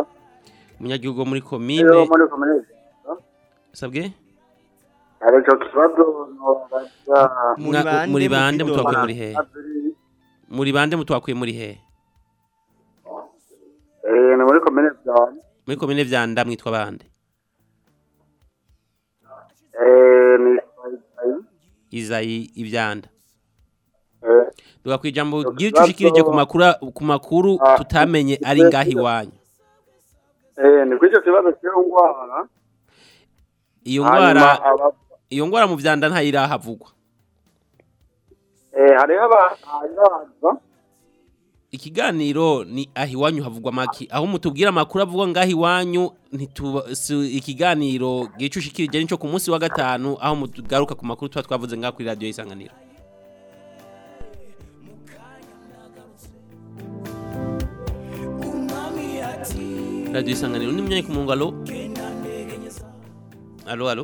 [SPEAKER 4] umunyagihugu wo muri komine?
[SPEAKER 17] Muri komine
[SPEAKER 4] sabwe?
[SPEAKER 17] Hari ico kibazo?
[SPEAKER 4] Muri bande mutwakwe muri hehe muri bande mutwakwe muri hehe
[SPEAKER 17] Eh, ni muri komine Rwanda.
[SPEAKER 4] muri komine mwitwa bande?
[SPEAKER 17] Eh, Izayi.
[SPEAKER 4] izayi ivyanda
[SPEAKER 17] Eh,
[SPEAKER 4] duga kwijambo gicushikirije ku makuru ku makuru tutamenye ari ngahi iwanyu.
[SPEAKER 17] Eh, ni kw'ico kibazo cy'iyo ngwara.
[SPEAKER 4] iyo
[SPEAKER 17] aba-
[SPEAKER 4] iyo ngwara mu vyanda ntayirahavugwa
[SPEAKER 17] Eh, hariho abaza
[SPEAKER 4] ikiganiro ni ahi iwanyu havugwa maki. Aho mutubwira amakuru avugwa ngahi iwanyu ikiganiro gicushikirije nico ku munsi wa gatanu aho mugaruka ku makuru tuba twavuze ngaho kuri radio isanganiro. Radio isanganiro ni munyanyi ku murongo alo alo alo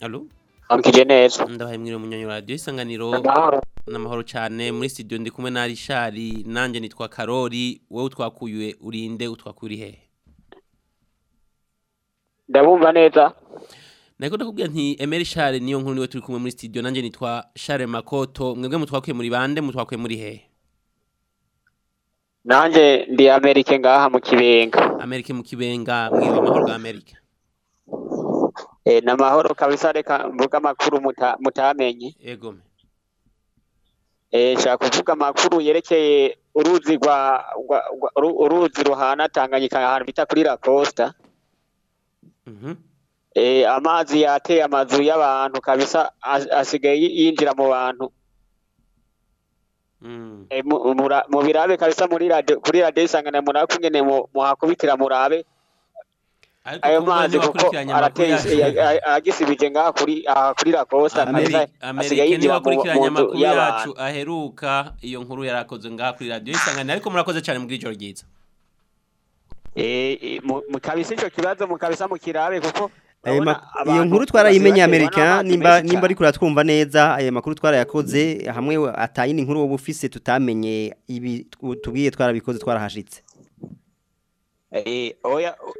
[SPEAKER 4] alo
[SPEAKER 8] Amkije neza.
[SPEAKER 4] ndabaye mwiriwe munyanyi wa radio isanganiro
[SPEAKER 8] Amahoro.
[SPEAKER 4] namahoro cyane muri studio ndi kumwe na Richard nanje nitwa Karori wowe utwakuye urinde utwakuri hehe
[SPEAKER 8] Ndabumva neza.
[SPEAKER 4] Nako ndakubwira nti Emery Richard niyo nkuru ni we turi kumwe muri studio nanje nitwa Charles Makoto mwebwe mutwakuye muri bande mutwakuye muri hehe
[SPEAKER 8] Nanje ndi Amerike ngaha mu Kibenga.
[SPEAKER 4] Amerika mu kibenga mwiriwe amahoro ga Amerika
[SPEAKER 8] Eh, namahoro kabisa reka mvuga amakuru muta, mutamenye.
[SPEAKER 4] Ego
[SPEAKER 8] Eh, shaka kuvuga amakuru yerekeye uruzi rwa, rwa, rwa uru- uruzi ruhana Tanganyika ahantu bita kuri La Costa.
[SPEAKER 4] Mhm
[SPEAKER 8] Eh, amazi yateye amazu y'abantu kabisa as- asigaye yinjira mu bantu.
[SPEAKER 4] Mm.
[SPEAKER 8] Eh, mu, birabe kabisa muri radio kuri radio isangana murabe kungene mu- muhakubitira murabe ayo kuko arateye
[SPEAKER 4] yacu.
[SPEAKER 8] a- a- agisibije ngaha kuri kabisa
[SPEAKER 4] Amerika
[SPEAKER 8] asigaye
[SPEAKER 4] Amerika
[SPEAKER 8] yinjira mu nzu y'abantu.
[SPEAKER 4] yacu aheruka iyo nkuru yarakoze ngaha kuri radio isanganiro ariko murakoze cyane muri ijoro ryiza
[SPEAKER 8] Eh, eh, mu mu- kabisa ico kibazo mu kabisa mu kirabe kuko abantu
[SPEAKER 5] iyo nkuru twarayimenye Amerika nimba nimba ariko uratwumva neza ayo makuru twarayakoze hamwe atayindi nkuru wowe ufise tutamenye ibi tubwiye twarabikoze twarahashitse
[SPEAKER 8] Eh, Eh,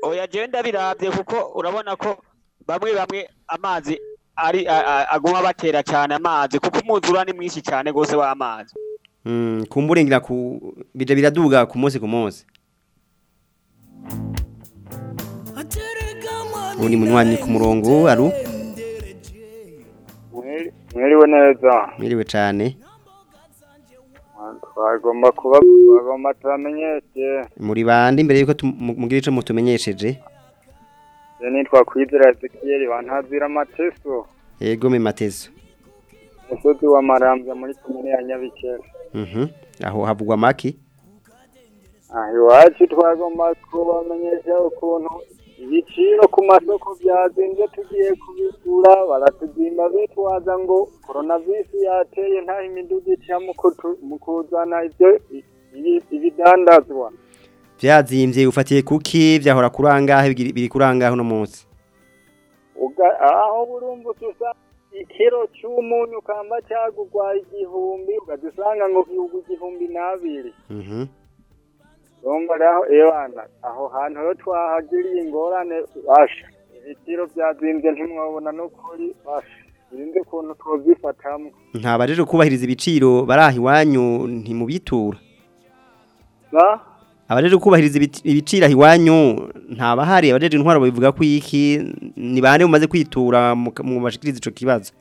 [SPEAKER 8] oya jewe ndabirabye kuko urabona ko bamwe bamwe amazi ari aguma batera cyane amazi kuko umwuzura ni mwinshi cyane rwose w'amazi.
[SPEAKER 5] Hmm, Kumburengira ku bijya biraduga ku munsi ku munsi. Uri munywanyi ku murongo aru?
[SPEAKER 14] Mwiriwe neza.
[SPEAKER 5] Mwiriwe cyane.
[SPEAKER 14] Twagomba kuba twagomba turamenyeshe
[SPEAKER 5] muri bande imbere yuko mugira ico mutumenyesheje?
[SPEAKER 14] Je nitwa kwizera Ezekiel bantazira amateso
[SPEAKER 5] yego me matezo
[SPEAKER 14] umusozi wa Marambya muri komune ya Nyabikere
[SPEAKER 5] mhm. Aho havugwa maki?
[SPEAKER 14] Aha iwacu twagomba kubamenyesha ukuntu ibiciro ku masoko byazinze tugiye kubigura baratuzimba bitwaza ngo coronavirus yateye nta imiduga ica mu kuzana ibyo ibi- ibidandazwa.
[SPEAKER 5] Vyazimvye ufatiye kuki vyahora kurangahe? Biri kurangahe no munsi?
[SPEAKER 14] Aho burumva usa ikiro cy'umunyu kamba cyagugwa igihumbi ukazisanga ngo igihumbi n'abiri. Rero ebana. Aho hantu rero twahagiriye ingorane basha ibiciro byazimbye ntimwabona n'ukuri basha irinde ukuntu twabyifatamo
[SPEAKER 5] nta bajeje kubahiriza ibiciro baraha iwanyu ntimubitura. Abajeje kubahiriza ibiciro aho iwanyu nta bahari abajeje intwaro babivuga ko iki ni bande mumaze kwitura mu- bashikiriza ico kibazo.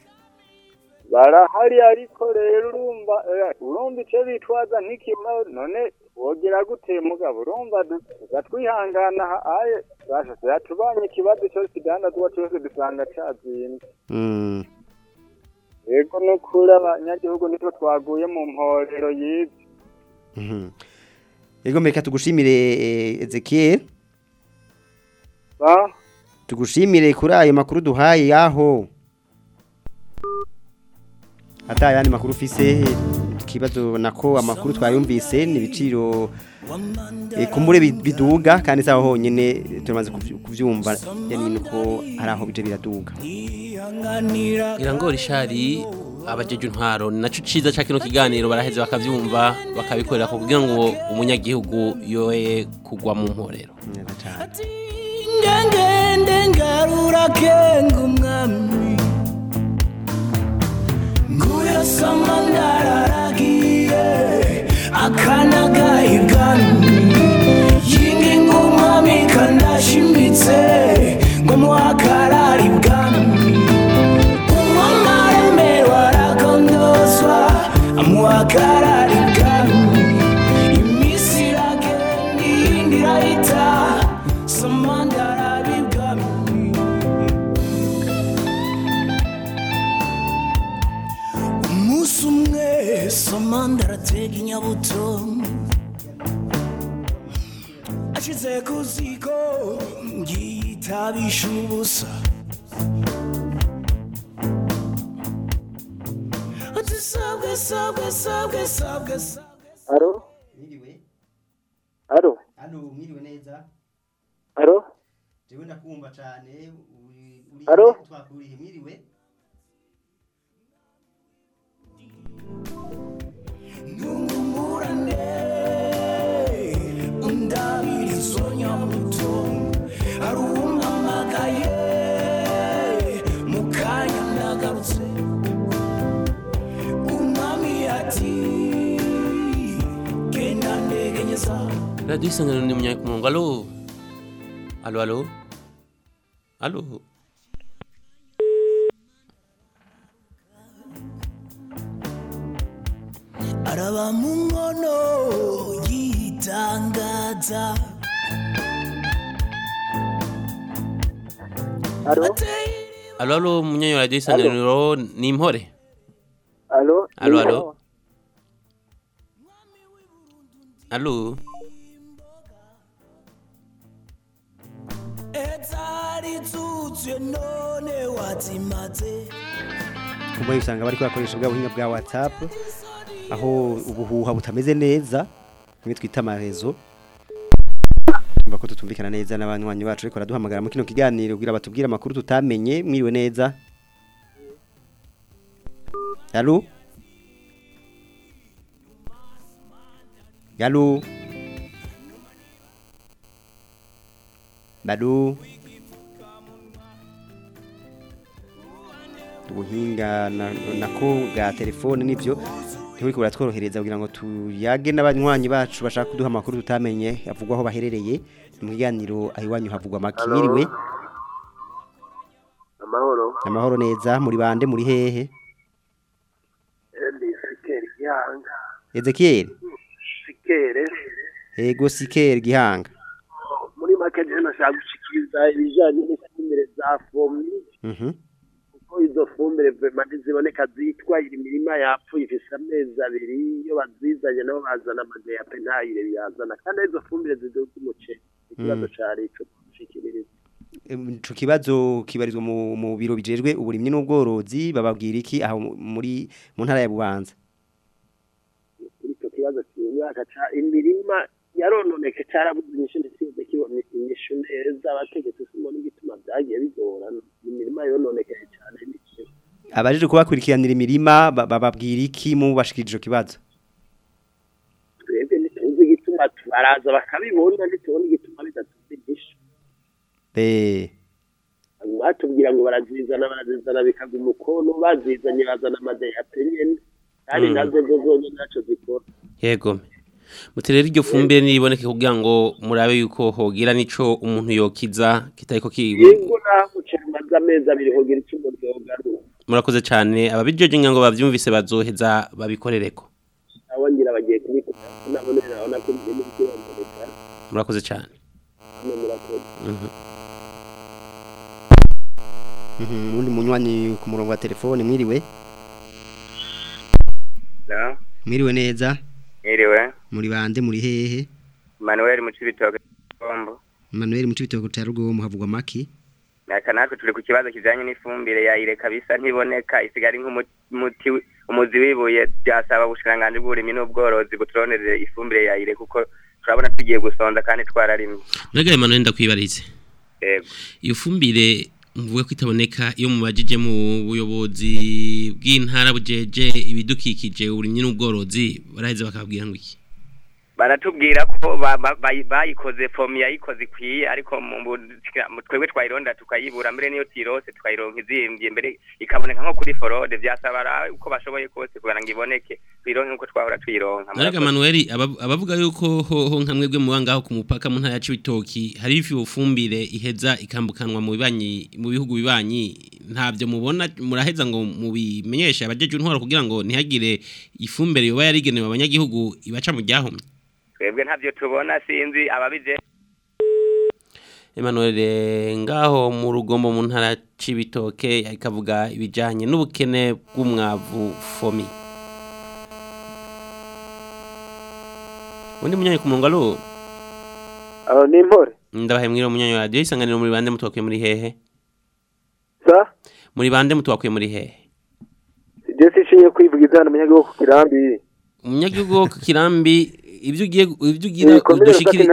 [SPEAKER 14] Barahari ariko rero urumva eh, urumva icyo bitwaza nk'ikima none wogira gute mugabo? Urumva ha- aye basha yatubanye ikibazo cyose kidandazwa cyose dusanga cyazimbye
[SPEAKER 5] mm
[SPEAKER 14] yego n'ukuri abanyagihugu nitwe twaguye mu mporero yize
[SPEAKER 5] mhm yego mereka tugushimire eh, Ezekiel. Tugushimire kuri ayo makuru duhaye yaho. Ata yandi makuru ufise. Ikibazo nako amakuru twayumvise ni ibiciro eh, kumbure bi- biduga kandi saho honyene turamaze kuvyumva yani nuko hari aho bije biraduga.
[SPEAKER 4] Irangora ishari abajeje intwaro ni naco ciza ca kino kiganiro baraheze bakavyumva bakabikorera ko kugira ngo umunyagihugu yoye kugwa mu mporero
[SPEAKER 13] ngengende ngarura kenga umwami cara samanda aratega inyabuto ashize ku ziko yitabisha ubusa ati sabwe sabwe sabwe sabwe
[SPEAKER 14] aro aro
[SPEAKER 5] Hano mwiriwe neza?
[SPEAKER 14] Aro
[SPEAKER 5] jewe ndakumva cyane
[SPEAKER 14] Alo?
[SPEAKER 5] twakuriye mwiriwe?
[SPEAKER 4] Radiyo isangano ni munyaye ku murongo alo? Alo alo? Alo?
[SPEAKER 13] Araba mu nkono yitangaza
[SPEAKER 4] alo? Alo munyaye wa radiyo isanganiro ni impore
[SPEAKER 14] alo?
[SPEAKER 4] Alo alo. Alo?
[SPEAKER 5] Kumva usanga bari kwakoresha bwa buhinga bwa WhatsApp. Aho ubuhuha butameze neza nimwe twita amarezo ko tutumvikana neza n'abanywanyi bacu ariko raduhamagara mu kino kiganiro. Kugira batubwire amakuru tutamenye mwiriwe neza. Yalu Yalu Badu ubuhinga na- nako bwa telefone nivyo ntiburiko buratworohereza kugira ngo tuyage n'abanywanyi bacu bashaka kuduha amakuru tutamenye avugwa aho baherereye mu kiganiro aho iwanyu havugwa
[SPEAKER 14] Hello?
[SPEAKER 5] mwiriwe amahoro neza muri bande muri hehe. Ezekiel
[SPEAKER 18] Sikere.
[SPEAKER 5] ego sikeri gihanga
[SPEAKER 18] Muri make je nashaka gushikiriza ibijanye n'ifumbire za fomi.
[SPEAKER 5] mhm
[SPEAKER 18] Kuko izo fumbire vema ntiziboneka zitwa iri mirima yapfuye ifise amezi abiri iyo bazizanye nabo bazana amadeyape ntayire biyazana kandi izo fumbire ziduka umuceri ikibazo
[SPEAKER 5] Mm.
[SPEAKER 18] cari ico gushikiriza
[SPEAKER 5] ico kibazo kibarizwa mu, biro bijejwe uburimyi n'ubworozi bababwira iki aho mu- muri mu ntara ya Bubanza
[SPEAKER 18] icyo kibazo cy'imyaka imirima yarononeke inyishu ndetse kibona inyishu neza abategetsi simona igituma vyagiye bigorana imirima yononekeye cane n'ikintu
[SPEAKER 5] abajeje kubakurikiranira imirima ba- bababwira iki mu bashikirije ico kibazo?
[SPEAKER 18] Twebwe ntituzi igituma baraza bakabibona ntitubona igituma bidatuze inyishu. Batubwira ngo barazizana barazizana bikaga umukono bazizanye bazana amadeyape nyene kandi
[SPEAKER 4] Mm.
[SPEAKER 18] na zo zo zonyene naco zikora.
[SPEAKER 4] Yego. Muterera iryo fumbire niboneke kugira ngo murabe yuko hogira nico umuntu yokiza kitariko ki
[SPEAKER 18] yego naho amezi abiri hogira ico umuntu yogarura.
[SPEAKER 4] Murakoze cyane ababijeje ngo bavyumvise bazoheza babikorereko.
[SPEAKER 18] Abo ngira bagiye kubikora. Nabonera urabona ko
[SPEAKER 4] murakoze cyane Mhm.
[SPEAKER 5] mhm undi munywanyi ku murongo wa telefone mwiriwe. Mwiriwe neza?
[SPEAKER 19] Mwiriwe,
[SPEAKER 5] muri bande muri hehe?
[SPEAKER 19] Manuel mu Cibitoke Kombo.
[SPEAKER 5] Manuel mu cibitoke cya Rugomo havugwa maki?
[SPEAKER 19] Naka natwe turi ku kibazo kijanye n'ifumbire. Ya ire kabisa ntiboneka isigari nk'umuti umuzi wibuye. Byasaba ubushikanganje bw'uburimyi n'ubworozi buturonerere ifumbire ya ire kuko turabona tugiye gusonza kandi twararimye.
[SPEAKER 4] Nagaye Manuel ndakwibarize.
[SPEAKER 19] Yego.
[SPEAKER 4] iyo fumbire mvuga ko itaboneka iyo mubajije mu buyobozi bw'intara bujeje ibidukikije uburimyi n'ubworozi baraheze bakabwira ngo iki?
[SPEAKER 19] Baratubwira ko ba- ba- bayi- bayikoze fomi yayikoze ikwiye ariko twebwe twayironda tukayibura mbere niyo tirose tukayironka izimbye mbere ikaboneka nko kuri forode byasaba uko bashoboye kose kugira ngo iboneke tuyironke nk'uko twahora tuyironka.
[SPEAKER 4] Manuel abab- abavuga yuko hoho nka mwebwe mu bangaho ku mupaka mu ntara ya Cibitoki hari ifi fumbire iheza ikambukanwa mu bibanyi mu bihugu bibanyi ntavyo mubona muraheza ngo mubimenyeshe abajeje intwaro kugira ngo ntihagire ifumbire yoba yarigenewe abanyagihugu ibaca mu ryahomye
[SPEAKER 19] twebwe ntavyo tubona sinzi ababije
[SPEAKER 4] Emmanuel eh, ngaho mu rugombo mu ntara Cibitoke ikavuga ibijanye n'ubukene bw'umwavu fomi. Undi munyanyi ku murongo alo
[SPEAKER 14] Alo ni impore
[SPEAKER 4] ndabahe mwiro munyanyi wa radio isanganiro muri bande mutwakuye muri hehe?
[SPEAKER 14] Sa?
[SPEAKER 4] Muri bande mutwakuye muri hehe?
[SPEAKER 14] Je sishinye kwivugiza hano munyagihugu ku kirambi.
[SPEAKER 4] Umunyagihugu wo ku kirambi ibyo ugiye ibyo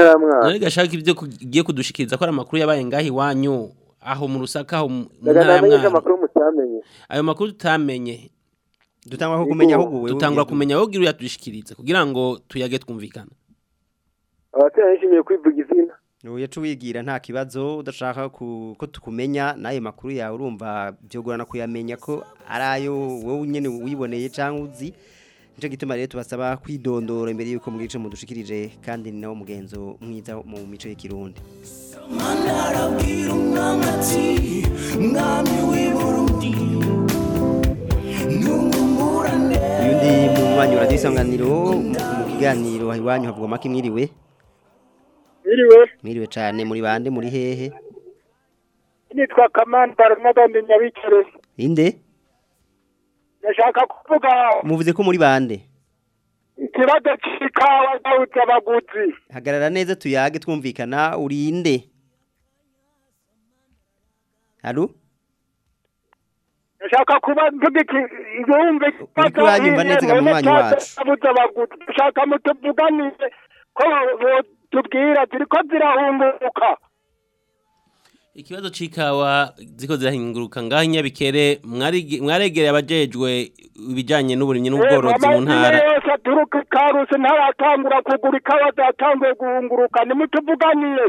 [SPEAKER 14] ya Mwaro.
[SPEAKER 4] nari gashaka ibyo ugiye kudushikiriza ko ari amakuru yabaye ngaho iwanyu. Aho mu rusaka aho mu ntara ya ayo makuru tutamenye.
[SPEAKER 5] Dutangwa ko kumenya ahubwo wewe
[SPEAKER 4] dutangwa
[SPEAKER 5] ugiye
[SPEAKER 4] kumenya aho gira uyadushikirize kugira ngo tuyage twumvikana
[SPEAKER 14] abatera nishimiye kwivuga izina.
[SPEAKER 5] Uye cuwigira nta kibazo udashaka ko tukumenya na yo makuru yawe urumva byogorana kuyamenya ko arayo wowe nyene wiboneye cyangwa uzi. Nico gituma rero tubasaba kwidondora imbere yuko mugice mudushikirije kandi ni nawo mugenzo mwiza mu mico y'ikirundi
[SPEAKER 13] umwami ati mwami ntungumurane
[SPEAKER 5] uyundi mu mwanya wa radio isanganiro mu kiganiro iwanyu havugwa maki mwiriwe?
[SPEAKER 7] Mwiriwe,
[SPEAKER 5] mwiriwe cyane muri bande muri hehe?
[SPEAKER 7] Nitwa Kamani Baronagandi Nyabikere.
[SPEAKER 5] inde?
[SPEAKER 7] Ndashaka kuvuga
[SPEAKER 5] muvuze ko muri bande
[SPEAKER 7] ikibazo c'ikawa zawuza abaguzi.
[SPEAKER 5] hagarara neza tuyage twumvikana urinde Halo
[SPEAKER 7] Ndashaka kuba mvuga
[SPEAKER 5] Uriko uranyumva neza ga munywanyi wacu.
[SPEAKER 7] Ndashaka mutuvuganire ko tubwira ziriko zirahunguka.
[SPEAKER 4] Ikibazo c'ikawa ziko zirahinguruka. Ngaho inyabikere mwaregereye abajejwe ibijanye n'uburimyi n'ubworozi mu ntara.
[SPEAKER 7] yose aturuka ikarusi ntaratangura kugura ikawa zatanguye guhunguruka. Nimutuvuganiye.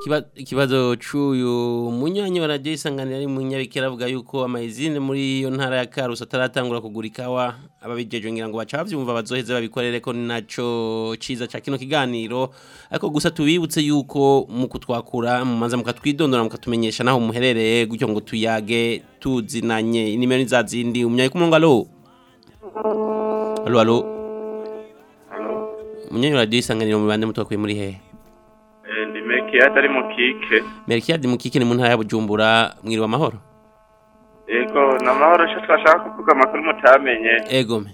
[SPEAKER 4] Ikiba- ikibazo c'uyu munywanyi wa radio isanganiro ari munyabikira avuga yuko amazine muri iyo ntara ya Karusi ataratangura kugura ikawa. Ababijeje ngira ngo baca bavyumva bazoheze babikorere ko naco ciza ca kino kiganiro. Ariko gusa tubibutse yuko mu kutwakura mumanza mukatwidondora mukatumenyesha naho muherereye gutyo ngo tuyage tuzinanye. Inimero nizazindi umunyayi kumunga alo? Alo alo? Munyanyi wa radio isanganiro mu bande mutwakuye muri hehe?
[SPEAKER 20] Mekiade ari mu kike.
[SPEAKER 4] Melchiade Mukike ni mu ntara ya Bujumbura mwiriwe amahoro
[SPEAKER 20] yego ni amahoro icyo twashaka kuvuga amakuru mutamenye.
[SPEAKER 4] Egome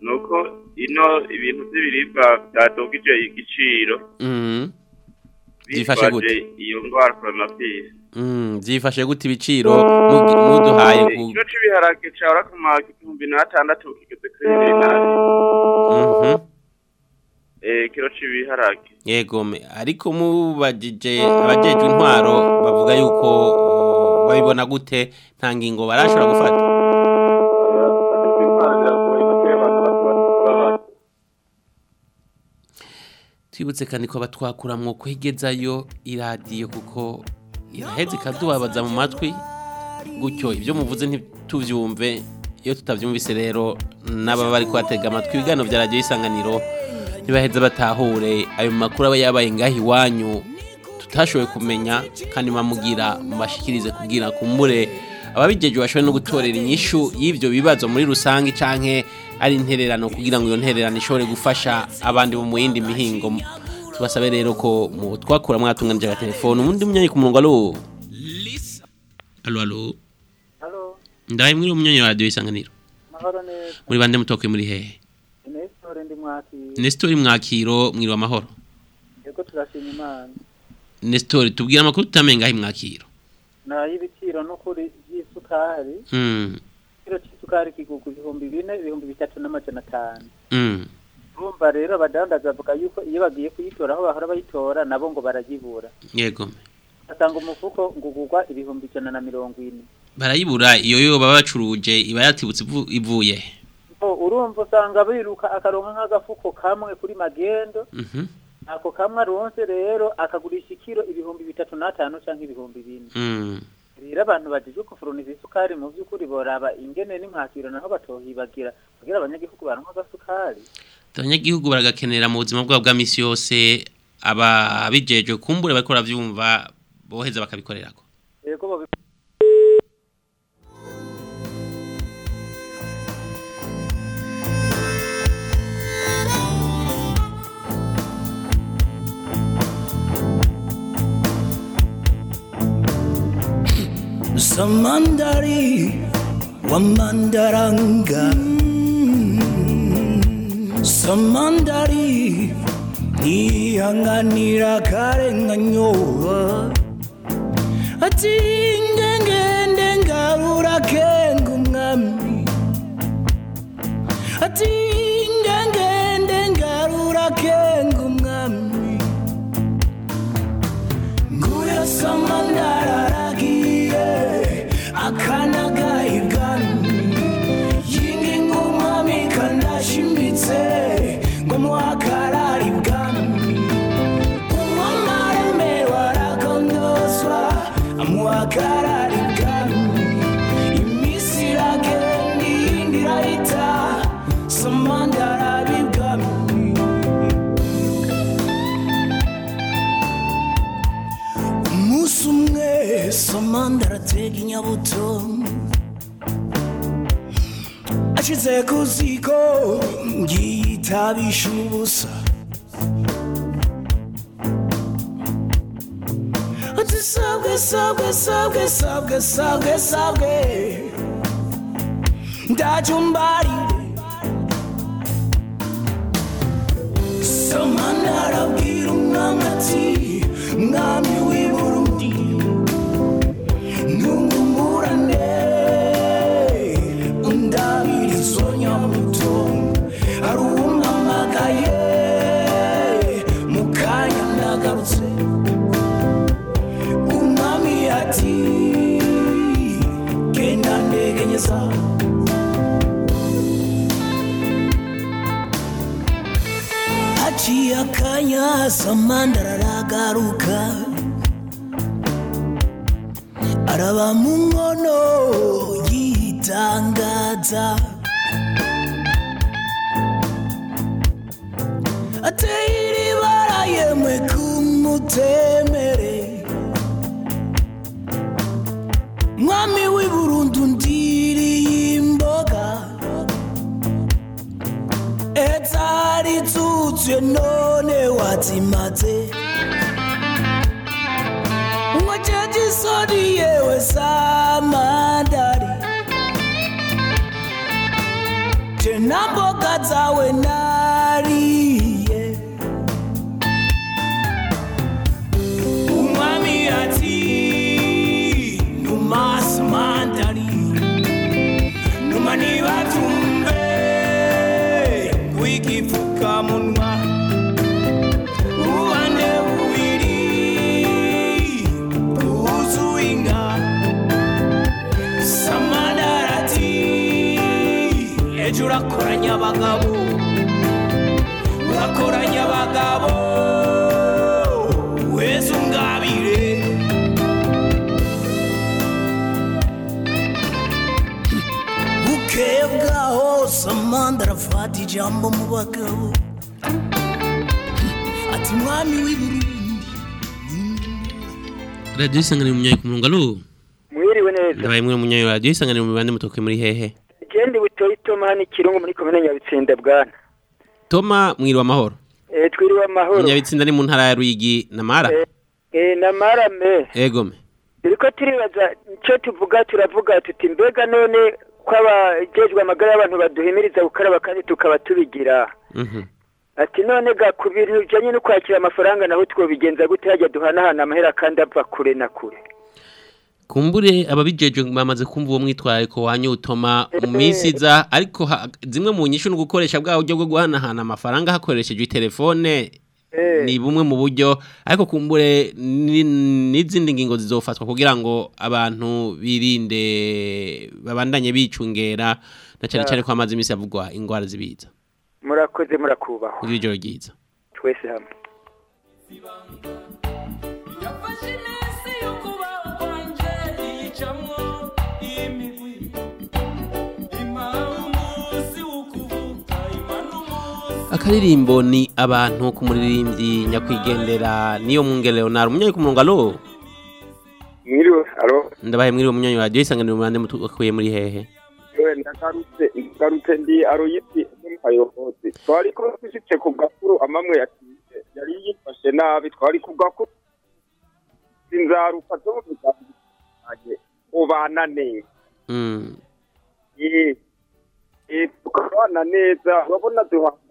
[SPEAKER 20] nuko ino ibintu by'ibiribwa byadugije igiciro.
[SPEAKER 4] Mhm. Byifashe gute?
[SPEAKER 20] iyo ndwara coronavirus.
[SPEAKER 4] Mm, byifashe gute ibiciro? Muduhaye ku
[SPEAKER 20] ikiro cy'ibiharage cyahora ku ma igihumbi n'atandatu kigeze kuri bibiri n'abiri
[SPEAKER 4] Mhm.
[SPEAKER 20] Eh, ikiro cy'ibiharage
[SPEAKER 4] yegome ariko mubajije abajejwe intwaro bavuga yuko uh, babibona gute? Nta ngingo barashobora gufata. Twibutse kandi ko abatwakuramwo kwegezayo iradiyo kuko iraheze ikadubabaza mu matwi. Gutyo ibyo muvuze ntituvyumve. Iyo tutavyumvise rero n'ababa bari kuhatega amatwi ibiganiro vya radiyo isanganiro ntibaheze batahure. Ayo makuru aba yabaye ngaho iwanyu. Tutashoboye kumenya kandi bamugira mubashikirize kugira kumbure ababijeje bashoboye no gutorera inyishu y'ivyo bibazo muri rusange canke ari intererano kugira ngo iyo ntererano ishobore gufasha abandi bo mu yindi mihingo. Tubasabe rero ko mu twakura mwatunganije agatelefone umundi munyanyi ku murongo alo alo alo ndabaye muri umunyanyi wa radiyo isanganiro. Muri bande mutoke muri hehe? Nestori mwakiro mwiriwe amahoro
[SPEAKER 21] yego turashima imana
[SPEAKER 4] Nestori tubwira amakuru tutamenga aho mwakiro
[SPEAKER 21] na yo ibiciro n'ukuri by'isukari
[SPEAKER 4] Mm.
[SPEAKER 21] ikiro cy'isukari kigugu ibihumbi bine ibihumbi bitatu n'amajana atanu
[SPEAKER 4] Mm.
[SPEAKER 21] urumva rero abadandaza bavuga yuko iyo bagiye kuyitora aho bahora bayitora nabo ngo barayibura
[SPEAKER 4] Yego.
[SPEAKER 21] basanga umufuko ngo ugurwa ibihumbi ijana na mirongo ine
[SPEAKER 4] Barayibura iyo yo baba bacuruje iba yatibutse ivu- ivuye.
[SPEAKER 21] Urumva usanga biruka akaronka nk'agafuko kamwe kuri magendo
[SPEAKER 4] Mhm.
[SPEAKER 21] ako kamwe aronse rero akagurisha ikiro ibihumbi bitatu n'atanu canke ibihumbi bine
[SPEAKER 4] Mm.
[SPEAKER 21] rero abantu bajejwe kufuruniza isukari mu vy'ukuri boraba ingene n'impakiro naho batohibagira kugira abanyagihugu baronke agasukari
[SPEAKER 4] Abanyagihugu baragakenera mu buzima bwabo bwa misi yose ababijeje kumbure bariko baravyumva boheza bakabikorerako.
[SPEAKER 21] yego
[SPEAKER 13] Samandari wamandaranga, Samandari mandaranga. Sa mandari ni anga nirakarenga nyowa. Ati ngengende ngarura inyabuto ashyize ku ziko yitabisha ubusa ati sabwe sabwe sabwe sabwe sabwe sabwe ndajumbarire samanda arabwira umwami ati mwami akanya samanda aragaruka. Araba mu nkono yitangaza. Ateye iribara yemwe kumutemere mwami w'i burundu ndiriye imboga. Ezari zuzuye wati mate. Wachaji sodi yewe samadari tena mboga zawe na abagabo. Urakoranya abagabo. Wese ungabire bukeye bwaho samanda arafata ijambo mu bagabo. Ati mwami w'ibirundu
[SPEAKER 4] radiyo isanganiro munyayi ku murongo alo
[SPEAKER 22] mwiriwe neza.
[SPEAKER 4] Ndabaye mwe munyayi radiyo isanganiro mu bande mutoke muri hehe
[SPEAKER 22] toma ikirungu muri komine nyabitsinda bwana.
[SPEAKER 4] Toma mwiriwe amahoro
[SPEAKER 22] eh twiriwe amahoro
[SPEAKER 4] nyabitsinda ni mu ntara ya ruyigi na mara?
[SPEAKER 22] Eh namarame
[SPEAKER 4] egome
[SPEAKER 22] biriko turibaza icyo tuvuga turavuga tuti mbega none ko abajejwe amagara y'abantu baduhimiriza gukaraba kandi tukaba tubigira?
[SPEAKER 4] Mhm.
[SPEAKER 22] ati none ga ku bintu bijanye no kwakira amafaranga naho twobigenza gute? Hajya duhanahana amahera kandi ava kure na kure.
[SPEAKER 4] Kumbure ababijeje bamaze kumva uwo mwitwariko wanyu utoma mu minsi iza ariko zimwe mu nyishu no gukoresha bwa buryo bwo guhanahana amafaranga hakoreshejwe telefone. Ni bumwe mu buryo ariko kumbure ni- n'izindi ngingo zizofatwa kugira ngo abantu birinde babandanye bicungera na cyane
[SPEAKER 22] Ah.
[SPEAKER 4] cyane ko amazi iminsi avugwa indwara zibiza.
[SPEAKER 22] Murakoze murakubahwa
[SPEAKER 4] ijoro ryiza.
[SPEAKER 22] Twese hamwe.
[SPEAKER 4] Akaririmbo ni abantu ku muririmbyi nyakwigendera niyo mwungere leonard. Umunyayi ku murongo alo
[SPEAKER 11] mwiriwe alo
[SPEAKER 4] ndabaye mwiriwe munyanyi wa radiyo isanganiro mu bande mutukuye muri hehe.
[SPEAKER 11] Yewe ndagarutse ndagarutse ndi aroyiti n'umuhayobozi twari ko dushitse ku gakuru amamwe yakize yari yifashe nabi twari ku gakuru. Inzaruka zo mu biganza byanjye ubana neza
[SPEAKER 4] Mm.
[SPEAKER 11] Eh, tukabana neza. Urabona duhanganye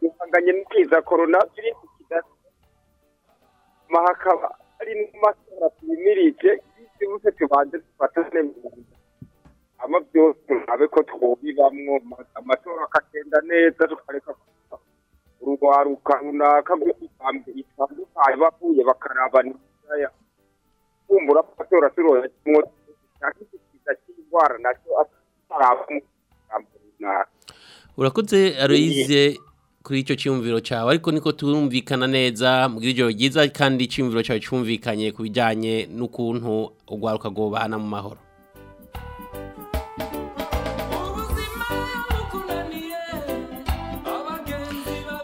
[SPEAKER 11] duhanganye n'ikiza korona virusi kidasa hakaba ari n'amatora tuyimirije byose tubanze dufatane mu nda. Ama byose turabe ko twobibamwo ma- amatora akagenda neza tukareka urwaruka runaka rw'imigambi itandukanye bavuye bakaraba neza kumbura amatora turoyamwo kiza cy'indwara na cyo atarabamo runaka.
[SPEAKER 4] Urakoze aloyize kuri icyo cyumviro cyawe. Ariko niko turumvikana neza mbwira ijoro ryiza kandi icyumviro cyawe cyumvikanye ku bijyanye n'ukuntu urwaruka rwobana mu mahoro.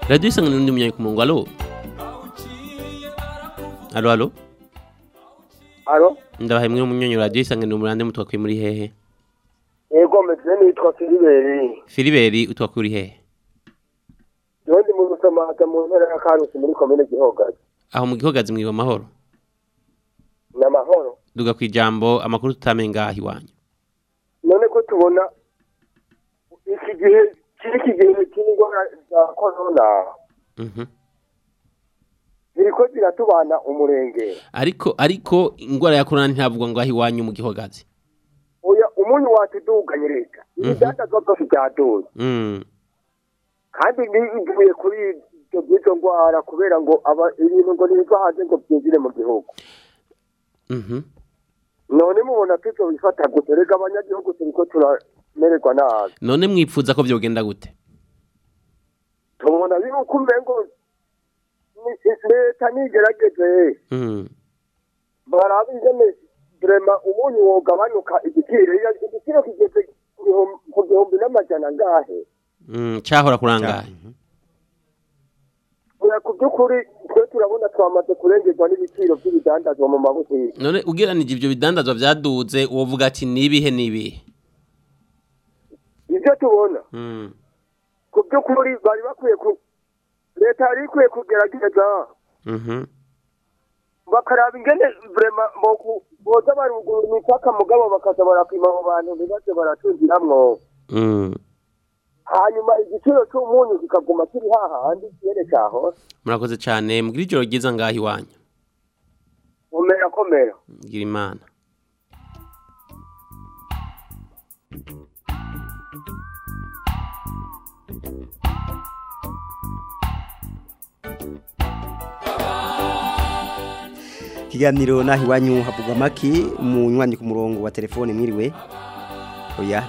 [SPEAKER 4] Radiyo isanganiro n'undi munyayi ku murongo. Alo alo alo
[SPEAKER 18] alo
[SPEAKER 4] ndabaye mwe munyonyi radiyo isanganiro murande mutwakwiye muri hehe?
[SPEAKER 18] Yego meze nitwa filiberi
[SPEAKER 4] filiberi utwakwiye uri hehe?
[SPEAKER 18] Ndi mu ntara ya karusi muri komine gihogazi
[SPEAKER 4] aho mu gihogazi mwiba amahoro.
[SPEAKER 18] Ni amahoro
[SPEAKER 4] duga ku ijambo amakuru tutamenga ngaho iwanyu
[SPEAKER 18] none ko tubona iki gihe kiri iki gihe cy'indwara za korona
[SPEAKER 4] Mhm.
[SPEAKER 18] ziriko ziratubana umurengera
[SPEAKER 4] ariko ariko ingwara ya korona ntihavugwa ngaho iwanyu mu gihogazi
[SPEAKER 18] oya umunyu watuduganye leta ibidandazwa byose byaduze
[SPEAKER 4] Mm.
[SPEAKER 18] Kandi bivuye kuri ibyo by'izo ndwara kubera ngo ibintu ngo nibiva hanze ngo byinjire mu gihugu.
[SPEAKER 4] Mhm.
[SPEAKER 18] none mubona tuzo bifata gute? Rega abanyagihugu turiko turamererwa nabi.
[SPEAKER 4] None mwipfuza ko byogenda gute?
[SPEAKER 23] Tubona yuko umengo leta nigerageze
[SPEAKER 4] Mm.
[SPEAKER 23] barabe ingene vrema umunyu wogabanyuka igiciro igiciro kigeze ku gihumbi n'amajana angahe?
[SPEAKER 4] Cyahora kurangaye
[SPEAKER 23] Oya, ku by'ukuri twe turabona twamaze kurengerwa n'ibiciro by'ibidandazwa mu mabutiki
[SPEAKER 4] none ugeranije ibyo bidandazwa byaduze wovuga ati nibihe nibihe
[SPEAKER 23] ibyo tubona ku by'ukuri bari bakwiye ku leta yari ikwiye kugerageza
[SPEAKER 4] Mhm.
[SPEAKER 23] bakaraba ingene boku- boza barugura imipaka mugabo bakaza barapima abo bantu ntibaze baratungiramwo. Hanyuma igiciro c'umunyu kikaguma kiri hahandi kiyene cahora
[SPEAKER 4] murakoze cyane mbwira ijoro ryiza ngaho iwanyu.
[SPEAKER 23] Umera komera
[SPEAKER 4] gira imana
[SPEAKER 5] Kiganiro nahi wanyu havugwa maki munywanyi ku murongo wa telefone mwiriwe. Oya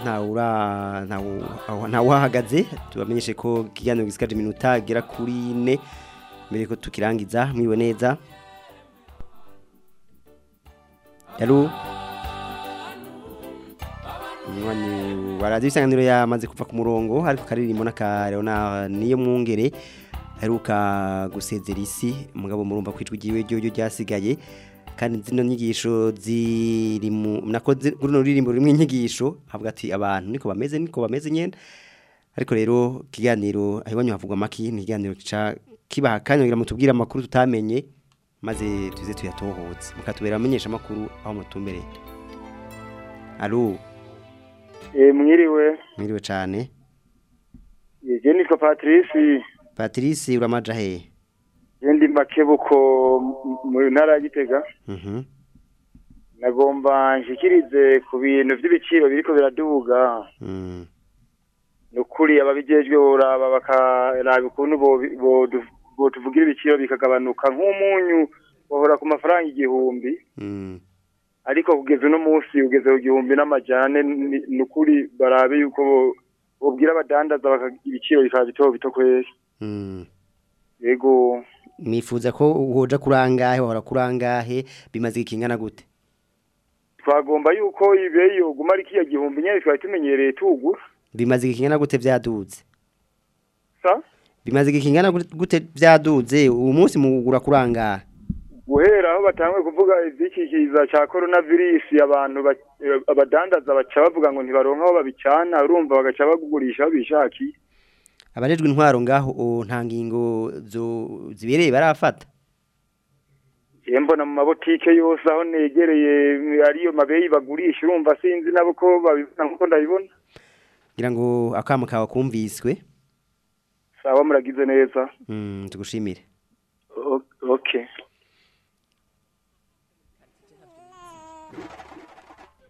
[SPEAKER 5] ntawahagaze tubamenyeshe ko kiganiro gisikaje iminota gera kuri 4 mbere ko tukirangiza mwiriwe neza. Wa radio isanganiro yamaze kuva ku murongo ariko karirimbo n'akarona niyo mwungere. Aheruka gusezera isi. Mugabo murumva kwijwi giwe ryo ryo ryasigaye. Kandi zino nyigisho ziri mu nako runo ruririmbo rimwe inyigisho avuga ati abantu niko bameze niko bameze nyene. Ariko rero kiganiro ahiwanyu havugwa maki ni kiganiro kica kibaha kanya kugira mutubwire amakuru tutamenye maze tuze tuyatohoze mukatubera amenyesha amakuru aho mutumbereye Allo
[SPEAKER 11] Eh, mwiriwe.
[SPEAKER 5] Mwiriwe cyane
[SPEAKER 11] nitwa Patrice.
[SPEAKER 5] Patrice uramaja he
[SPEAKER 11] je ndi makebuko mu- ntara ya Gitega.
[SPEAKER 5] Mhm
[SPEAKER 11] nagomba nshikirize ku bintu by'ibiciro biriko biraduga.
[SPEAKER 5] Mm.
[SPEAKER 11] Nukuri ababijejwe boraba bakaraba ukuntu botuvugira ibiciro bikagabanuka nk'umunyu wahora ku mafaranga igihumbi.
[SPEAKER 5] Mm.
[SPEAKER 11] Ariko kugeza uno munsi ugeze ku gihumbi n'amajana ane ni- nukuri barabe yuko bobwira abadandaza ibiciro bikaba bito bito kweri.
[SPEAKER 5] Mm.
[SPEAKER 11] Yego.
[SPEAKER 5] Mwifuza ko woja kurangahe wahora kurangahe bimaze ikingana gute?
[SPEAKER 11] Twagomba yuko ibeyo guma ari kiya gihumbi nyene twari tumenyereye tugura.
[SPEAKER 5] Bimaze ikingana gute vyaduze?
[SPEAKER 11] Sa?
[SPEAKER 5] Bimaze ikingana gute- vyaduze? Uwo munsi mugura kurangahe
[SPEAKER 11] guhera aho batanguye kuvuga ivy'ikikiza ca coronavirus abantu ba- abadandaza baca bavuga ngo ntibaronka aho babicana urumva bagaca bagugurisha bishakiye.
[SPEAKER 5] Abajejwe intwaro ngaho nta ngingo zo zibereye barafata?
[SPEAKER 11] Mbona mu mabotike yose aho negereye ariyo mabeyi bagurisha urumva sinzi nabo ko babibona nk'uko ndabibona.
[SPEAKER 5] Ngira ngo akamo kawe kumviswe
[SPEAKER 11] sawa muragize neza.
[SPEAKER 5] Mm, tugushimire.
[SPEAKER 11] O- okay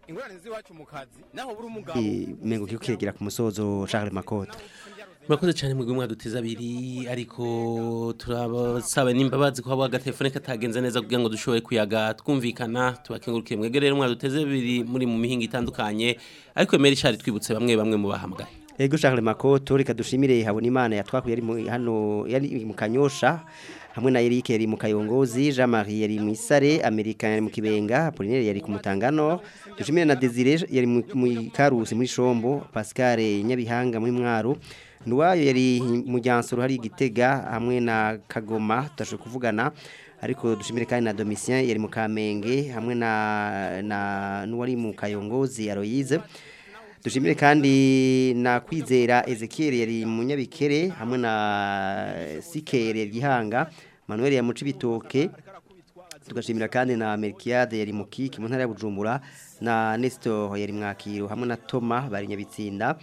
[SPEAKER 24] ingorane z'iwacu mu kazi naho buri umugabo
[SPEAKER 5] mengo kiko kiregera ku musozo Charles Makoto.
[SPEAKER 4] Murakoze cyane mwebwe mwaduteze abiri ariko turabasaba n'imbabazi ko haba agatelefone katagenze neza kugira ngo dushobore kuyaga twumvikana tubakengurukiye mwebwe rero mwaduteze abiri muri mu mihinga itandukanye ariko emera ishari twibutse bamwe bamwe mu bahamagaye.
[SPEAKER 5] Ego Charles Makoto reka dushimire habona imana yatwakuye yari mu- hano yari mu Kanyosha hamwe na Eric yari mu Kayongozi Jean Marie yari mu Isare American yari mu Kibenga Apollinaire yari ku Mutangano dushimire na Desire yari mu mu Karusi muri Shombo Pascal Nyabihanga muri Mwaro Nduwayo yari mu Jansoro hari Gitega hamwe na Kagoma tutashoboye kuvugana. Ariko dushimire kandi na Domitien yari mu Kamenge hamwe na na n'uwari mu Kayongozi Aloise dushimire kandi na kwizera Ezekiel yari mu Nyabikere hamwe na Sikere Gihanga Manuel ya Mucibitoke. Tugashimira kandi na Melkiade yari mu Kiki mu ntara ya Bujumbura na Nestor yari mwakiro hamwe na Toma bari Nyabitsinda.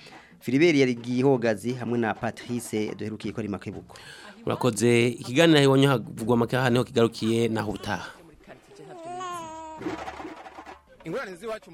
[SPEAKER 5] Philibert yari Gihogazi hamwe na Patrice duherukiye ko ari makebuko.
[SPEAKER 4] Murakoze ikiganiro iwanyu havugwa amakaha ni ho kigarukiye naho utaha.
[SPEAKER 24] Ingorane z'iwacu